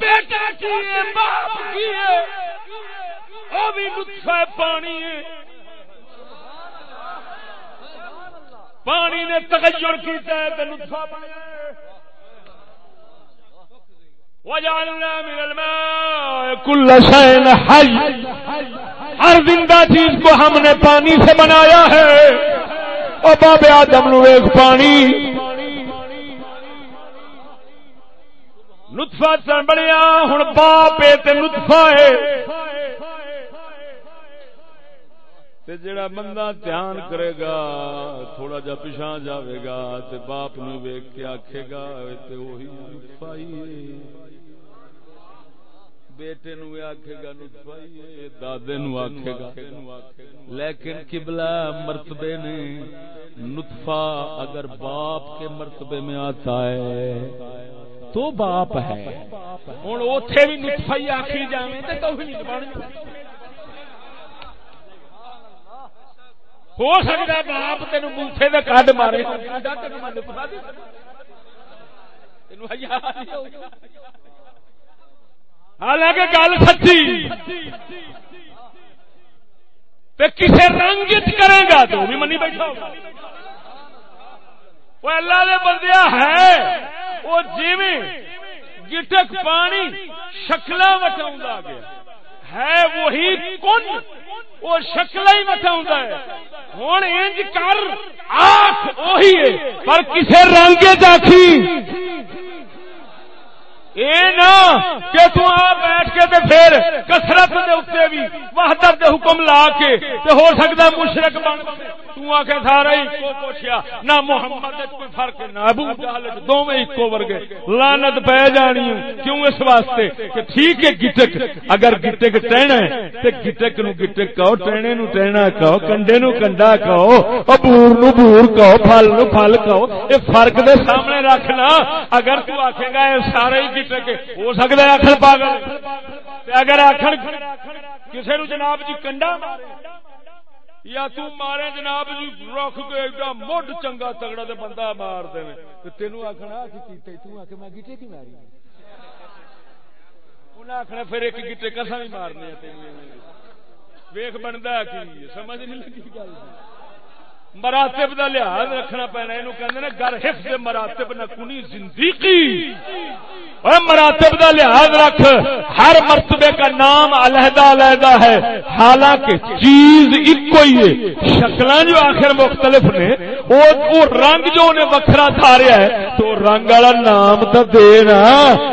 بیٹا کی باپ کی وہ بھی لطفہ پانی ہے پانی نے تغیر کیتا ہے تو لطفہ بنیا وجعلنا من الماء كل شيء حي. ہر زندہ چیز کو ہم نے پانی سے بنایا ہے۔ اور باب آدم نو ایک پانی۔ نطفہ چن بنیا ہوں باپ ہے نطفہ ہے۔ تے جڑا بندہ دھیان کرے گا، تھوڑا جا پچھا جاوے گا تے باپ نو ویک کے آکھے گا تے وہی لطفا ہی بیٹے نو آکھے گا لطفا ہی دادے نو آکھے گا۔ لیکن قبلہ مرتبے نے نطفہ اگر باپ کے مرتبے میں آتا ہے تو باپ ہے۔ ہوں اتے بھی نطفائی آکھی جاویں تے نفائی آخری جائے تو ہو سکتا باپ تین بوفے کا کڈ مارے۔ حالانکہ گل سچی۔ کسی رنگ کرے گا تو بھی منی بیٹھا وہ اللہ نے بندیا ہے وہ جی گٹک پانی شکل وٹا گیا۔ ہے وہی کن؟ وہ شکل ہی وٹا ہے۔ ہوں انج کر آخ وہی ہے، پر کسے رنگ چاخی کہ تو آ بیٹھ کے پھر کسرت دے اتنے بھی وحدت دے حکم لا کے ہو سکتا مشرق بن۔ تو آ کے سارا ہی کو پوچھیا، نہ محمد کوئی فرق نہ ابو جہل دونوں ایکو ورگے۔ لعنت پہ جانی کیوں اس واسطے؟ کہ ٹھیک ہے گٹک۔ اگر گٹک ٹہنا ہے، تے گٹک نو گٹک کہو، ٹہنے نو ٹہنا کہو، کنڈے نو کنڈا کہو ابور نو بور کہو، پھل نو پھل کہو، اے فرق دے سامنے رکھنا۔ اگر تو آکھے گا اے سارے ہی گٹک ہو سکدا ہے آکھن پاگل۔ اگر آکھن، کسے نو جناب جی کنڈا مارے۔ یا تو مارے جناب جی رکھ کے ایک مڈ چنگا تگڑا تے بندہ مار دے تینوں آخنا کیتے تو آ میں گیٹے کی ماری؟ انہیں آخنا پھر ایک گیٹے کسا بھی مارنے ویخ بنتا کی؟ سمجھ نہیں لگی گل۔ مراتب دا لحاظ رکھنا پینا یہ کہ گر حفظ مراتب نہ کنی زندگی۔ مراتب دا لحاظ رکھ، ہر مرتبے کا نام علیحدہ علیحدہ ہے۔ حالانکہ چیز ایک ہی ہے۔ شکل جو آخر مختلف نے، وہ رنگ جو انہیں وکھرا تھاریا ہے، تو رنگ والا نام تو دینا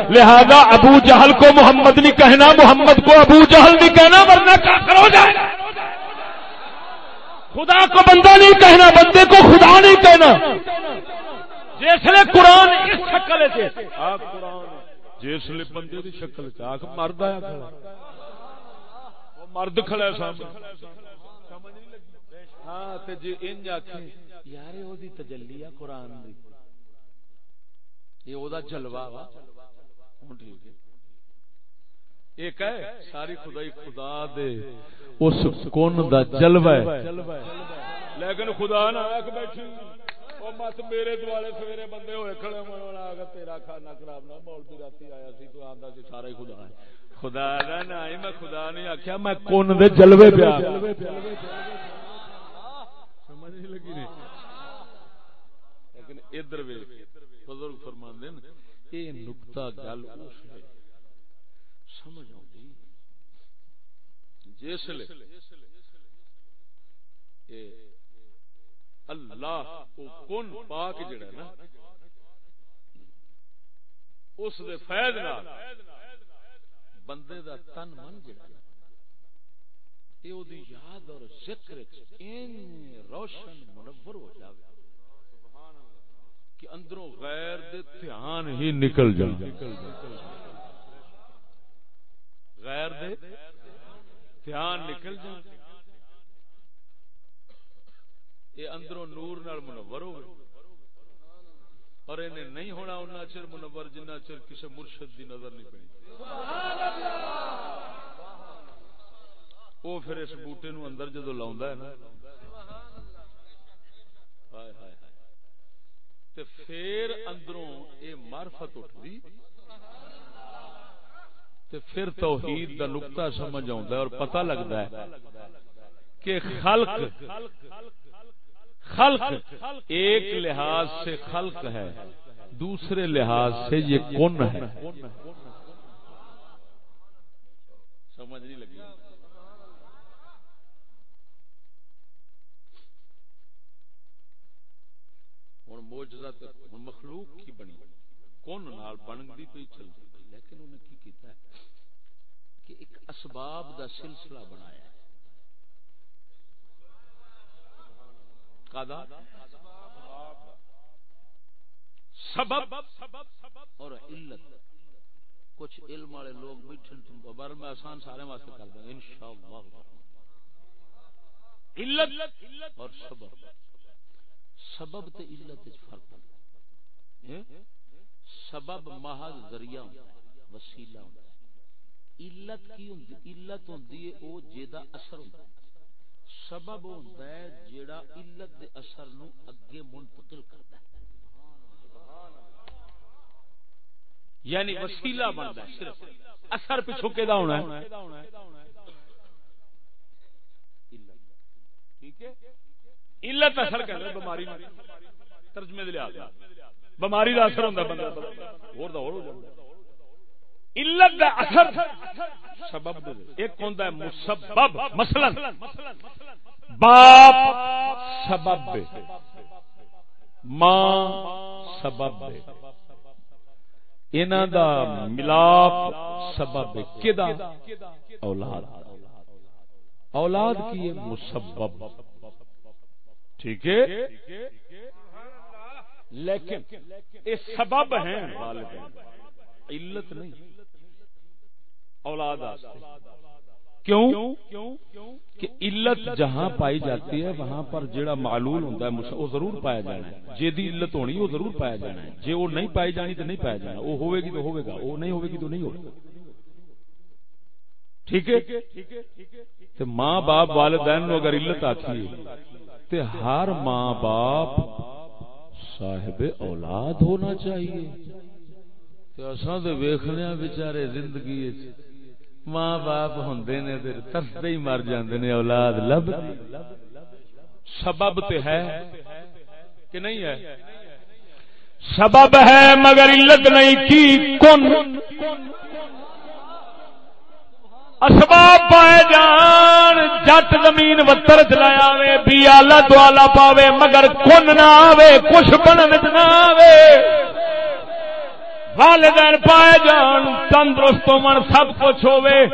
لہذا ابو جہل کو محمد نہیں کہنا، محمد کو ابو جہل نہیں کہنا، ورنہ کیا کرو جائے۔ خدا کو بندہ نہیں کہنا، بندے کو خدا نہیں کہنا۔ جسے قرآن اس شکل جسے بندے کی شکل چاک مرد آیا کھڑا۔ مرد کھڑا سامنے۔ ہاں تے جی انج آکھیں۔ یار او دی تجلی ہے قرآن دی۔ یہ او دا جلوہ وا۔ ہن ٹھیک ہے۔ ایک ہے ساری خدائی خدا دے، اس کون دا جلوہ ہے۔ لیکن خدا نہ آکھ بیٹھی، او مت میرے دوالے سویرے بندے ہوئے، کھڑے من آ تیرا کھانا خراب نہ مولوی راتی آیا سی، تو آندا سی سارا ہی خدا ہے خدا دا نہ میں خدا نہیں آکھیا، میں کون دے جلوے پیا۔ سمجھ نہیں لگی نہیں۔ لیکن ادھر ویکھ، بزرگ فرماندے ہیں یہ نکتا گل سمجھ آئی جس اللہ کن پاک جڑا نا، اس دے فیض بندے دا تن من جڑا یہ یاد اور ذکر روشن منور ہو جائے کہ اندروں غیر دے دھیان ہی نکل جائے غیر دے دھیان نکل جائے۔ یہ اندروں نور نال منور ہو اور انہیں نہیں ہونا اُنہ چر منور جنہ چر کسی مرشد دی نظر نہیں پڑی۔ وہ پھر اس بوٹے نو اندر جدو لاؤندا ہے نا۔ ہائے ہائے تے پھر اندروں اے معرفت اٹھدی۔ تے پھر توحید دا نقطہ سمجھ آوندا ہے اور پتہ لگدا ہے کہ خلق خلق ایک لحاظ سے خلق ہے، دوسرے لحاظ سے یہ کن ہے۔ سمجھ نہیں لگی۔ ہوں موجزہ مخلوق کی بنی۔ کون نال بنتی پی چل۔ پی لیکن انہیں کی کیتا ہے؟ کہ ایک اسباب دا سلسلہ بنایا سبب۔ اور علت۔ کچھ علم والے لوگ میٹھن بار میں آسان سارے واسطے کر دیں ان شاء اللہ علت اور سبب۔ سبب تے علت فرق سبب محض ذریعہ وسیلہ ہوتا ہے۔ علت کی ہوندی علت ہوندی ہے او جیدا اثر ہوندا ہے سبب ہوتا ہے جیڑا علت دے اثر نو اگے منتقل کرتا ہے یعنی وسیلہ بنتا ہے صرف اثر پچھو کے ہونا ہے علت اثر کہتے ہیں بیماری ترجمے دے لحاظ بیماری دا اثر ہوتا بندہ اور دا اور ہو جاتا علت دا اثر سبب ایک ہوندا ہے مسبب، مثلا باپ سبب ماں سبب انہاں دا ملاپ سبب کدا اولاد۔ اولاد کی مسبب۔ ٹھیک ہے؟ لیکن یہ سبب ہیں، والدین۔ علت نہیں۔ اولاد کیوں؟ کہ علت جہاں پائی جاتی ہے وہاں پر جڑا معلول ہوتا ہے وہ ضرور پایا جانا ہے۔ جی دی علت ہونی وہ ضرور پایا جانا ہے۔ جی وہ نہیں پائی جانی تو نہیں پایا جانا۔ وہ ہوئے گی تو ہوئے گا وہ نہیں ہوئے گی تو نہیں ہوگا ٹھیک ہے؟ ماں باپ والدین اگر علت آتی ہے تو ہر ماں باپ صاحب اولاد ہونا چاہیے۔ اصا تو ویخنے بچارے زندگی ماں باپ ہوں ترستے ہی مر جاندے اولاد لب۔ سبب تے ہے کہ نہیں ہے؟ سبب ہے مگر علت نہیں کی کن۔ اسباب پائے جان، جٹ زمین وتر چلایا وے بھی آلہ دوالا پاوے، مگر کن نہ آوے، کچھ بنن نہ آوے۔ والدین پائے جان، تندرست من سب کچھ ہوے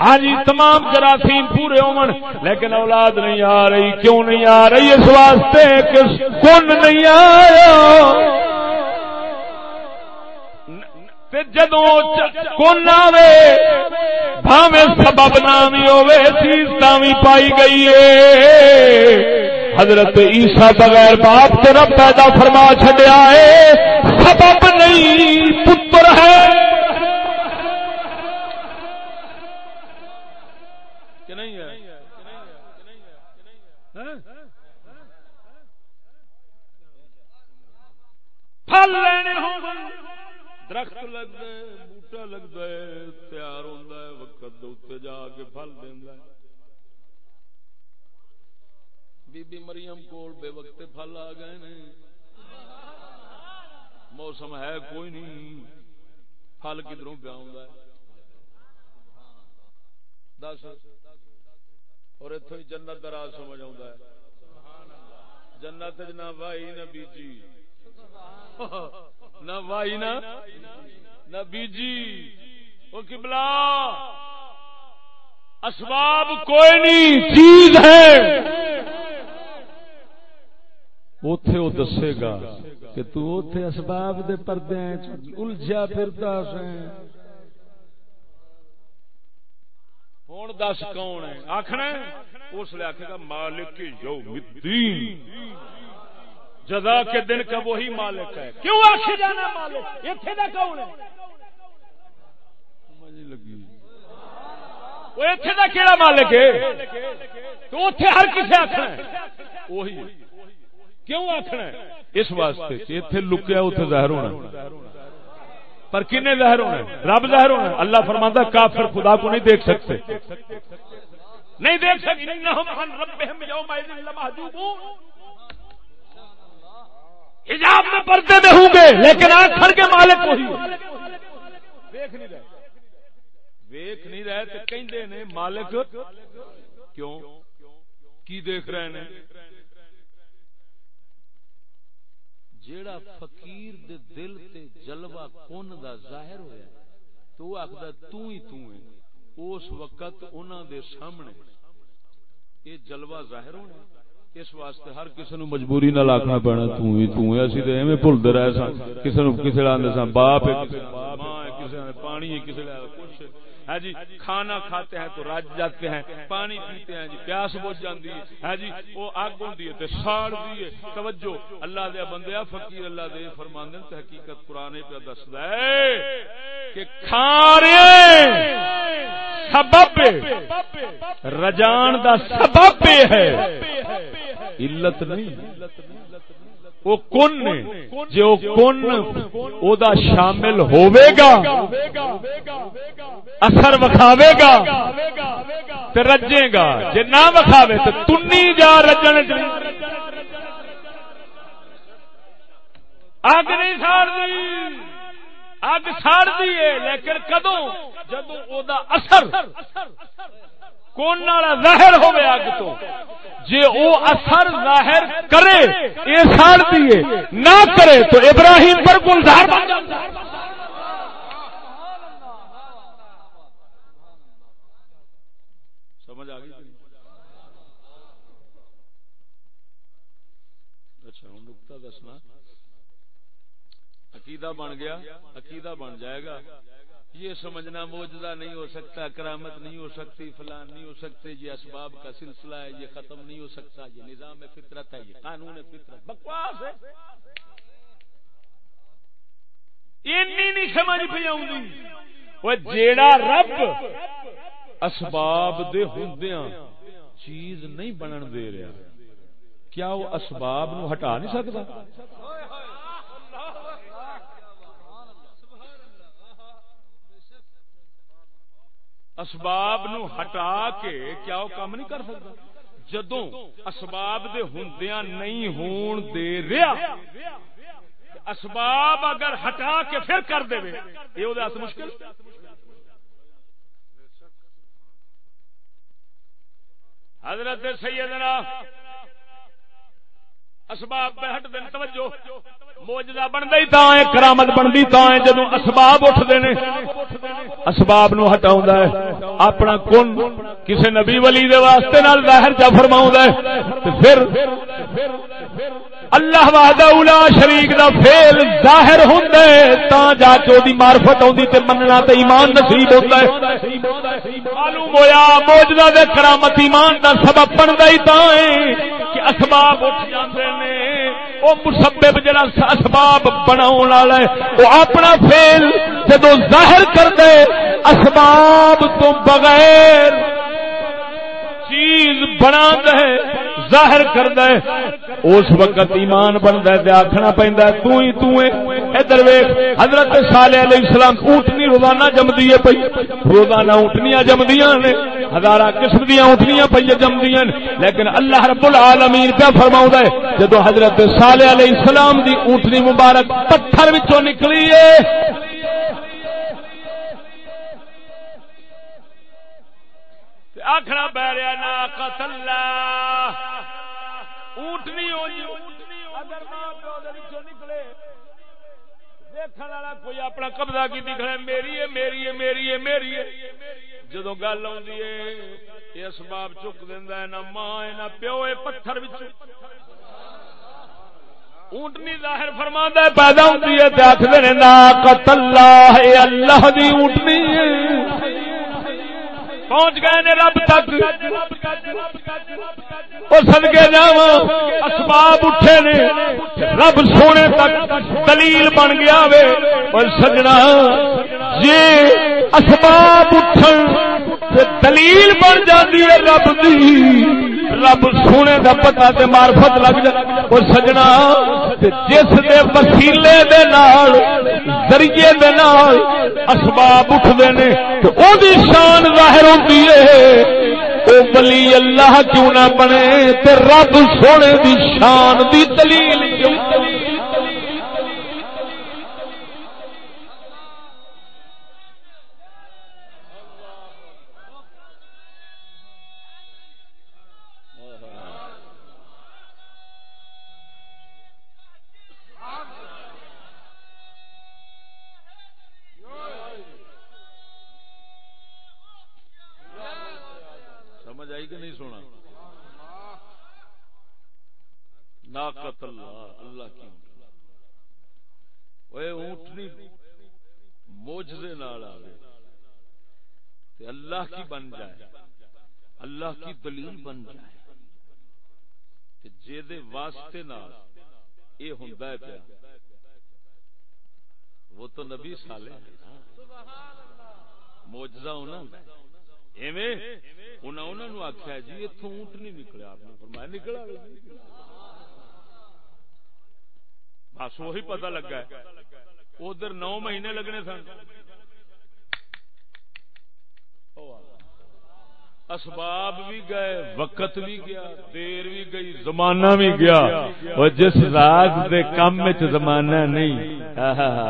ہاں جی تمام جراثیم پورے ہون۔ لیکن اولاد نہیں آ رہی، کیوں نہیں آ رہی؟ اس واسطے کہ کن نہیں آیا۔ جدو کون آوے بھاوے سبب نام ہی ہوے چیز تاوی پائی گئی ہے۔ حضرت عیسیٰ بغیر باپ کے رب پیدا فرما چڈیا ہے، سبب نہیں، پتر ہے۔ پھل لینے درخت لگتا ہے بوٹا لگتا ہے تیار ہوتا ہے، وقت جا کے پھل دینا ہے۔ بی بی مریم کول بے وقت پھل آ گئے نے۔ موسم ہے کوئی نہیں۔ پھل کدھروں پیا دس۔ اور اتو ہی جنت دراز سمجھ آ جنت نہ وائی نہ بیجی۔ نہ وائی نہ بیجی۔ وہ کبلا اسباب کوئی نہیں، چیز ہے۔ اتے وہ دسے گا کہ تو اتے اسباب دے پردے الجھا پھرتا ہوں دس کون ہے؟ آخنا اس لیے آخے گا، مالک یوم الدین۔ جزا کے دن کا وہی مالک ہے۔ کیوں آخے جانا مالک؟ اتنے کا کون ہے؟ سمجھ لگی۔ کہڑا مالک ہے؟ تو اتنے ہر کسی آخنا وہی کیوں آخنا اس واسطے اتنے لکیا اتنے ظاہر ہونا پر کنے ظاہر ہونا رب ظاہر ہونا اللہ فرماتا کافر خدا کو نہیں دیکھ سکتے۔ نہیں دیکھ سکتے۔ حجاب میں پردے میں ہوں گے لیکن آخر کے مالک وہی۔ دیکھ نہیں رہے۔ ویخ نہیں رہے تو کہیں مالک کیوں؟ کی دیکھ رہے ہیں جیڑا فقیر دے دل تے جلوہ کون دا ظاہر ہویا تو وہ آخر تو ہی تو ہے۔ اس وقت انہوں دے سامنے یہ جلوہ ظاہر ہونا اس واسطے ہر کسی نو مجبوری نہ لاکھنا پینا، تو ہی تو ہے۔ اسی تے ایویں بھلدے رہے سن کسی نو کسی لاندے سن باپ ہے کسی ماں ہے، کسی پانی ہے، کسی نے کچھ ہے جی کھانا کھاتے ہیں تو رج جاتے ہیں، پانی پیتے ہیں جی پیاس بوجھ جاتی ہے جی وہ آگ ہوتی ہے ساڑ دیے توجہ، اللہ دیا بندے فقیر اللہ دے فرماندے تو حقیقت قرآن پہ دس دے کہ کھانے سبب رجان دا سبب ہے۔ علت نہیں۔ وہ کن جو کن او دا شامل ہوے گا؟ اثر وکھاوے گا؟ تے رجے گا۔ جے نہ وکھاوے تے تنی جا رجن اگ نہیں ساڑ دی اگ ساڑ دی ہے لیکن کدوں؟ جدوں او دا اثر۔ کون والا ظاہر ہوے اگ تو؟ جے او اثر ظاہر کرے، اے ساڑ دیے نہ کرے تو ابراہیم پر گلزار بن جاتا سمجھ آ گئی اچھا ہوں نقطہ دسنا۔ عقیدہ بن گیا، عقیدہ بن جائے گا۔ یہ سمجھنا موجودہ نہیں ہو سکتا، کرامت نہیں ہو سکتی، فلان نہیں ہو سکتے، یہ اسباب کا سلسلہ ہے، یہ ختم نہیں ہو سکتا، یہ نظام فطرت ہے، یہ قانون فطرت، بکواس ہے۔ نہیں سمجھ پہ آؤں جیڑا رب اسباب دے ہوندیاں چیز نہیں بنن دے رہا، کیا وہ اسباب نو ہٹا نہیں سکتا؟ اسباب نو ہٹا کے کیا وہ کام نہیں کر سکتا؟ جدوں اسباب دے ہندیاں نہیں ہون دے رہا، اسباب اگر ہٹا کے پھر کر دے یہ وہ مشکل؟ حضرت سیدنا اسباب پہ ہٹ دین توجہ۔ موجزہ بنتا ہی تا ہے، کرامت بندی تا ہے جدو اسباب اٹھتے ہیں، اسباب نو ہٹاؤں ہے۔ اپنا کن کسے نبی ولی دے واسطے نال ظاہر جا فرماؤں ہے پھر اللہ وحدہ اولا شریک دا فیل ظاہر ہوندے تا جا کے دی معرفت ہوندی تے مننا تے ایمان نصیب ہوندا ہے۔ معلوم ہویا موجدہ دے کرامت ایمان دا سبب بندا ہی تا ہے کہ اسباب اٹھ جاندے نے۔ او مسبب جڑا اسباب بناون والا ہے، او اپنا فیل جدوں ظاہر کر دے اسباب تو بغیر چیز بنا دے ظاہر کردا اس وقت ایمان بنتا ہے تے آکھنا پیندا تو ہی تو ہے۔ ادھر ویکھ، حضرت صالح علیہ السلام اونٹنی روزانہ جمدی ہے پی روزانہ اونٹنیاں جمدیاں نے ہزار قسم دیاں اونٹنیاں پئی جمدیاں لیکن اللہ رب العالمین کیا فرما ہے، جدو حضرت صالح علیہ السلام دی اونٹنی مبارک پتھر نکلی ہے۔ آخرا بیریا نا قتل اللہ۔ اونٹنی ہوئی جی۔ اگر ماں پیو دے نکلے دیکھنے والا کوئی اپنا قبضہ کی دکھنا میری ہے میری ہے میری ہے میری ہے۔ جدو گل آتی ہے، یہ اسباب چک دینا نہ ماں ہے، نہ پیو ہے، پتھر اونٹنی ظاہر فرما پیدا ہوتی ہے آخر نا اللہ دی اونٹنی پہنچ گئے نے رب تک۔ وہ سدگے جا اسباب اٹھے نے۔ رب سونے تک دلیل بن گیا وے۔ اور سجنا جی اسباب اٹھن دلیل بن جاتی ہے رب دی۔ رب سونے دا پتہ تے معرفت لگ جائے۔ او سجنا جس دے وسیلے دے نال، ذریعے دے نال اسباب اٹھدے نے، تے او دی شان ظاہر ہوندی ہے او ولی اللہ کیوں نہ بنے، تے رب سونے دی شان دی دلیل کیوں ناقت اللہ اللہ کی اونٹنی موجزے نال آوے تے اللہ کی بن جائے اللہ کی دلیل بن جائے۔ تے جے دے واسطے نال اے ہوندا ہے پیا وہ تو نبی صالح ہے موجزہ ہونا ایویں انہاں انہاں نو آکھیا جی ایتھوں اونٹ نہیں نکلیا۔ آپ نے فرمایا نکلا بس وہی پتا لگا ادھر نو مہینے لگنے سن۔ اسباب بھی گئے، وقت بھی گیا، دیر بھی گئی، زمانہ بھی گیا۔ اور جس ذات دے کام زمانہ نہیں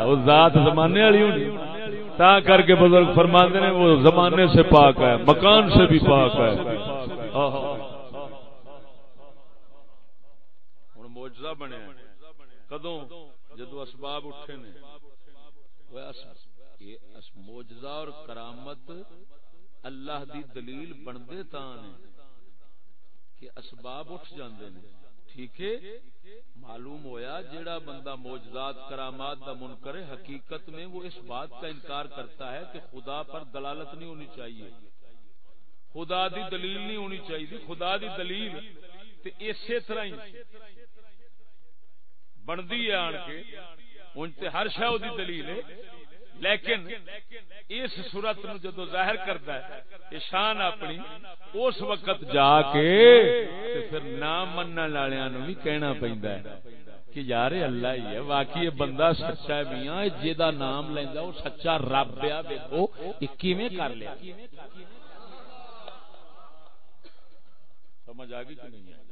وہ ذات زمانے والی ہونی تا کر کے بزرگ فرماتے ہیں وہ زمانے سے پاک ہے، مکان سے بھی پاک ہے۔ ہوں موجزہ بنے۔ کدو جدو اسباب اٹھے نے۔ اس موجزہ اور کرامت اللہ دی دلیل بندے تا نے کہ اسباب اٹھ جاندے نے۔ ٹھیک ہے؟ معلوم ہویا جیڑا بندہ موجزات کرامات دا منکر ہے، حقیقت میں وہ اس بات کا انکار کرتا ہے کہ خدا پر دلالت نہیں ہونی چاہیے۔ خدا دی دلیل نہیں ہونی چاہیے۔ خدا دی دلیل تے اسی طرح ہی بنتی ہے آن کے۔ ان سے ہر شہ دی دلیل ہے۔ لیکن اس صورت نو جدو ظاہر کرتا ہے شان اپنی، اس وقت جا کے پھر نام من والوں بھی کہنا پہنتا ہے کہ یار اللہ ہی ہے، واقعی بندہ سچا ہے میاں جا نام لینا وہ سچا رب آ ویکو یہ کر لیا؟ سمجھ آ گئی کہ نہیں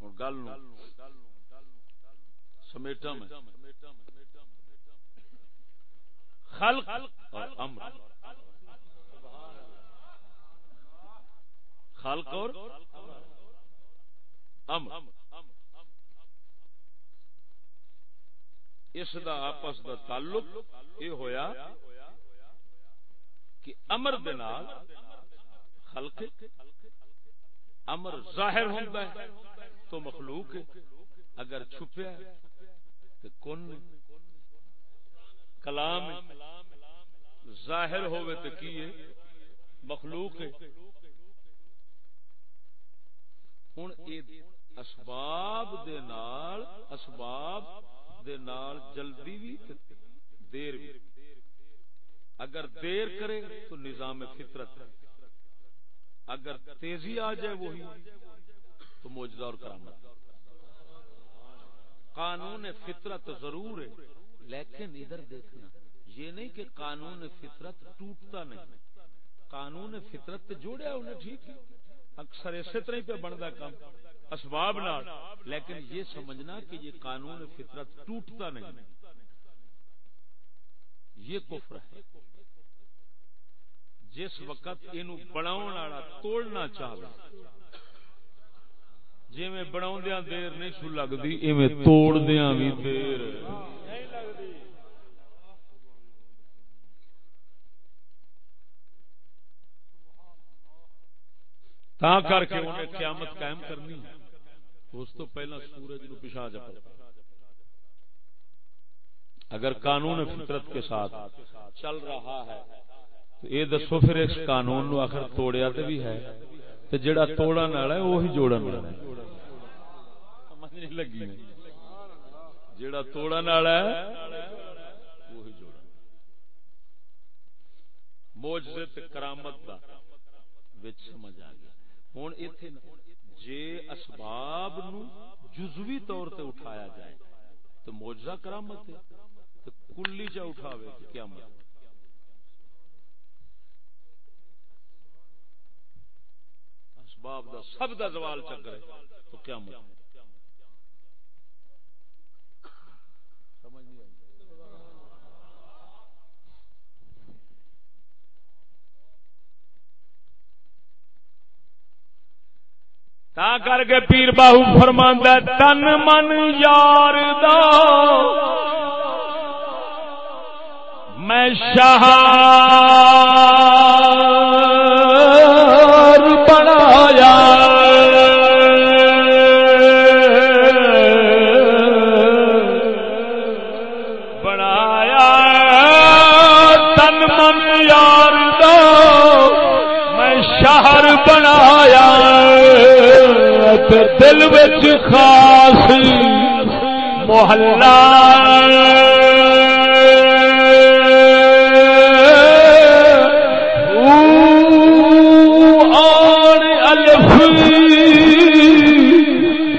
ہوں گل سمیٹا میں۔ خلق اور امر۔ خلق اور امر۔ اس دا آپس دا تعلق یہ ہویا کہ امر دنال خلق امر ظاہر ہوتا ہے۔ تو مخلوق ہے اگر چھپیا تو کون کلام ظاہر ہوئے تو کی ہے؟ مخلوق ہے۔ ہوں اسباب دے نال، اسباب دے نال جلدی بھی دیر بھی اگر دیر کرے تو نظام فطرت۔ اگر تیزی آ جائے وہی۔ تو موجودہ اور کرامت۔ قانون فطرت ضرور ہے، لیکن ادھر دیکھنا، یہ نہیں کہ قانون فطرت ٹوٹتا نہیں۔ قانون فطرت جوڑیا انہیں ٹھیک ہے۔ اکثر اسی طرح پہ بنتا کام، اسباب نال۔ لیکن یہ سمجھنا کہ یہ قانون فطرت ٹوٹتا نہیں۔ یہ کفر ہے۔ جس وقت یہ بنا توڑنا چاہتا جی میں بنا دیر نہیں سو لگتی توڑ دیا بھی دیر۔ تا کر کے انہیں قیامت قائم کرنی۔ اس تو پہلا سورج نو پچھا جا اگر قانون فطرت کے ساتھ چل رہا ہے تو یہ دسو پھر اس قانون نو آخر توڑیا تو بھی ہے۔ تو جڑا توڑن والا ہے وہی جوڑن والا ہے۔ لگی جڑا توڑن والا ہے وہی جوڑن موجزت کرامت دا وچ سمجھ آ گیا۔ ہوں اتنے جے اسباب نو جزوی طور تے اٹھایا جائے تو موجزہ کرامت ہے تو کلی چا اٹھاوے تو کیا مت اسباب دا سب دا زوال چکر ہے، تو کیا مت تا کر کے پیر باہو فرماندہ، تن من یار دا۔ میں شاہ تے دل بچ خاص محلہ۔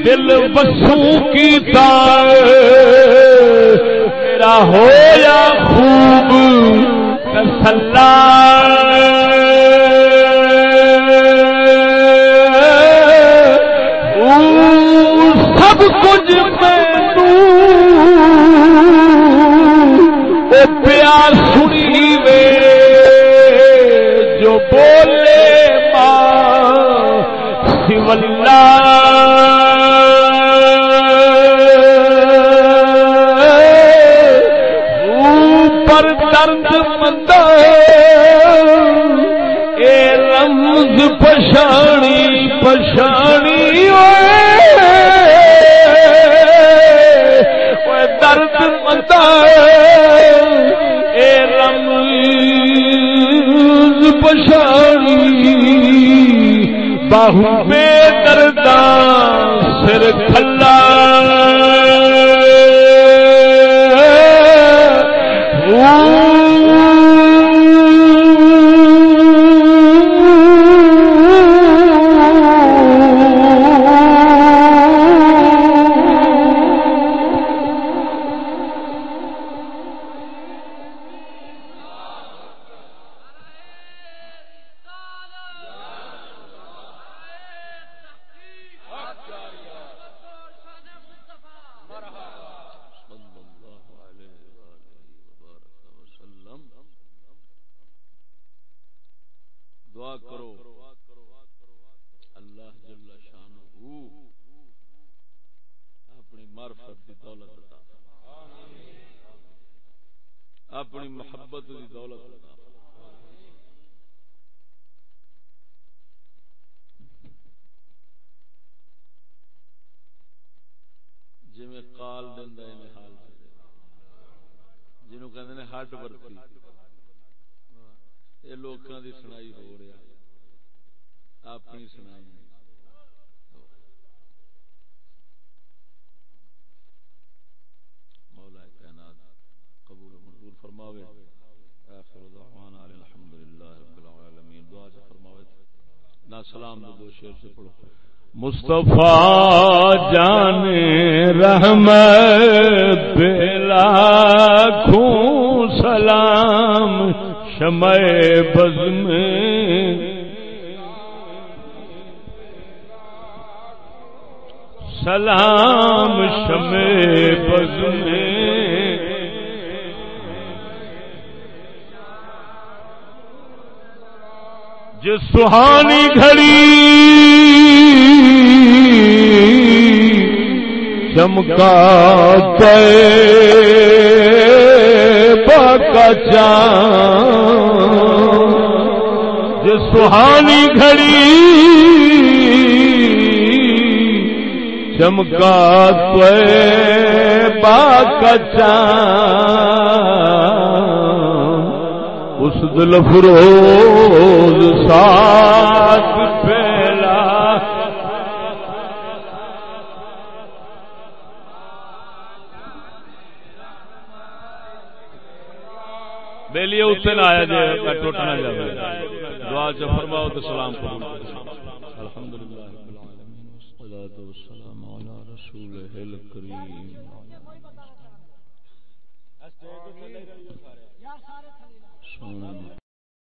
دل بسوں کی تار۔ میرا ہو یا خوب تسلا ماں سولہ پر درد مند اے رمز پشانی پشان باہو بے دردان سر کھلا شیر سے پڑھو۔ مصطفیٰ جان رحمت بلا خوں سلام، شمع بز میں سلام شم بز میں جس سہانی گھڑی چمکا کا چان جس سہانی گھڑی چمکا کا چان اس دل فروز ساتھ پہلا اتنے نہ آیا جی ٹوٹ نہ جائے دعا چ فرماؤ تو سلام قبول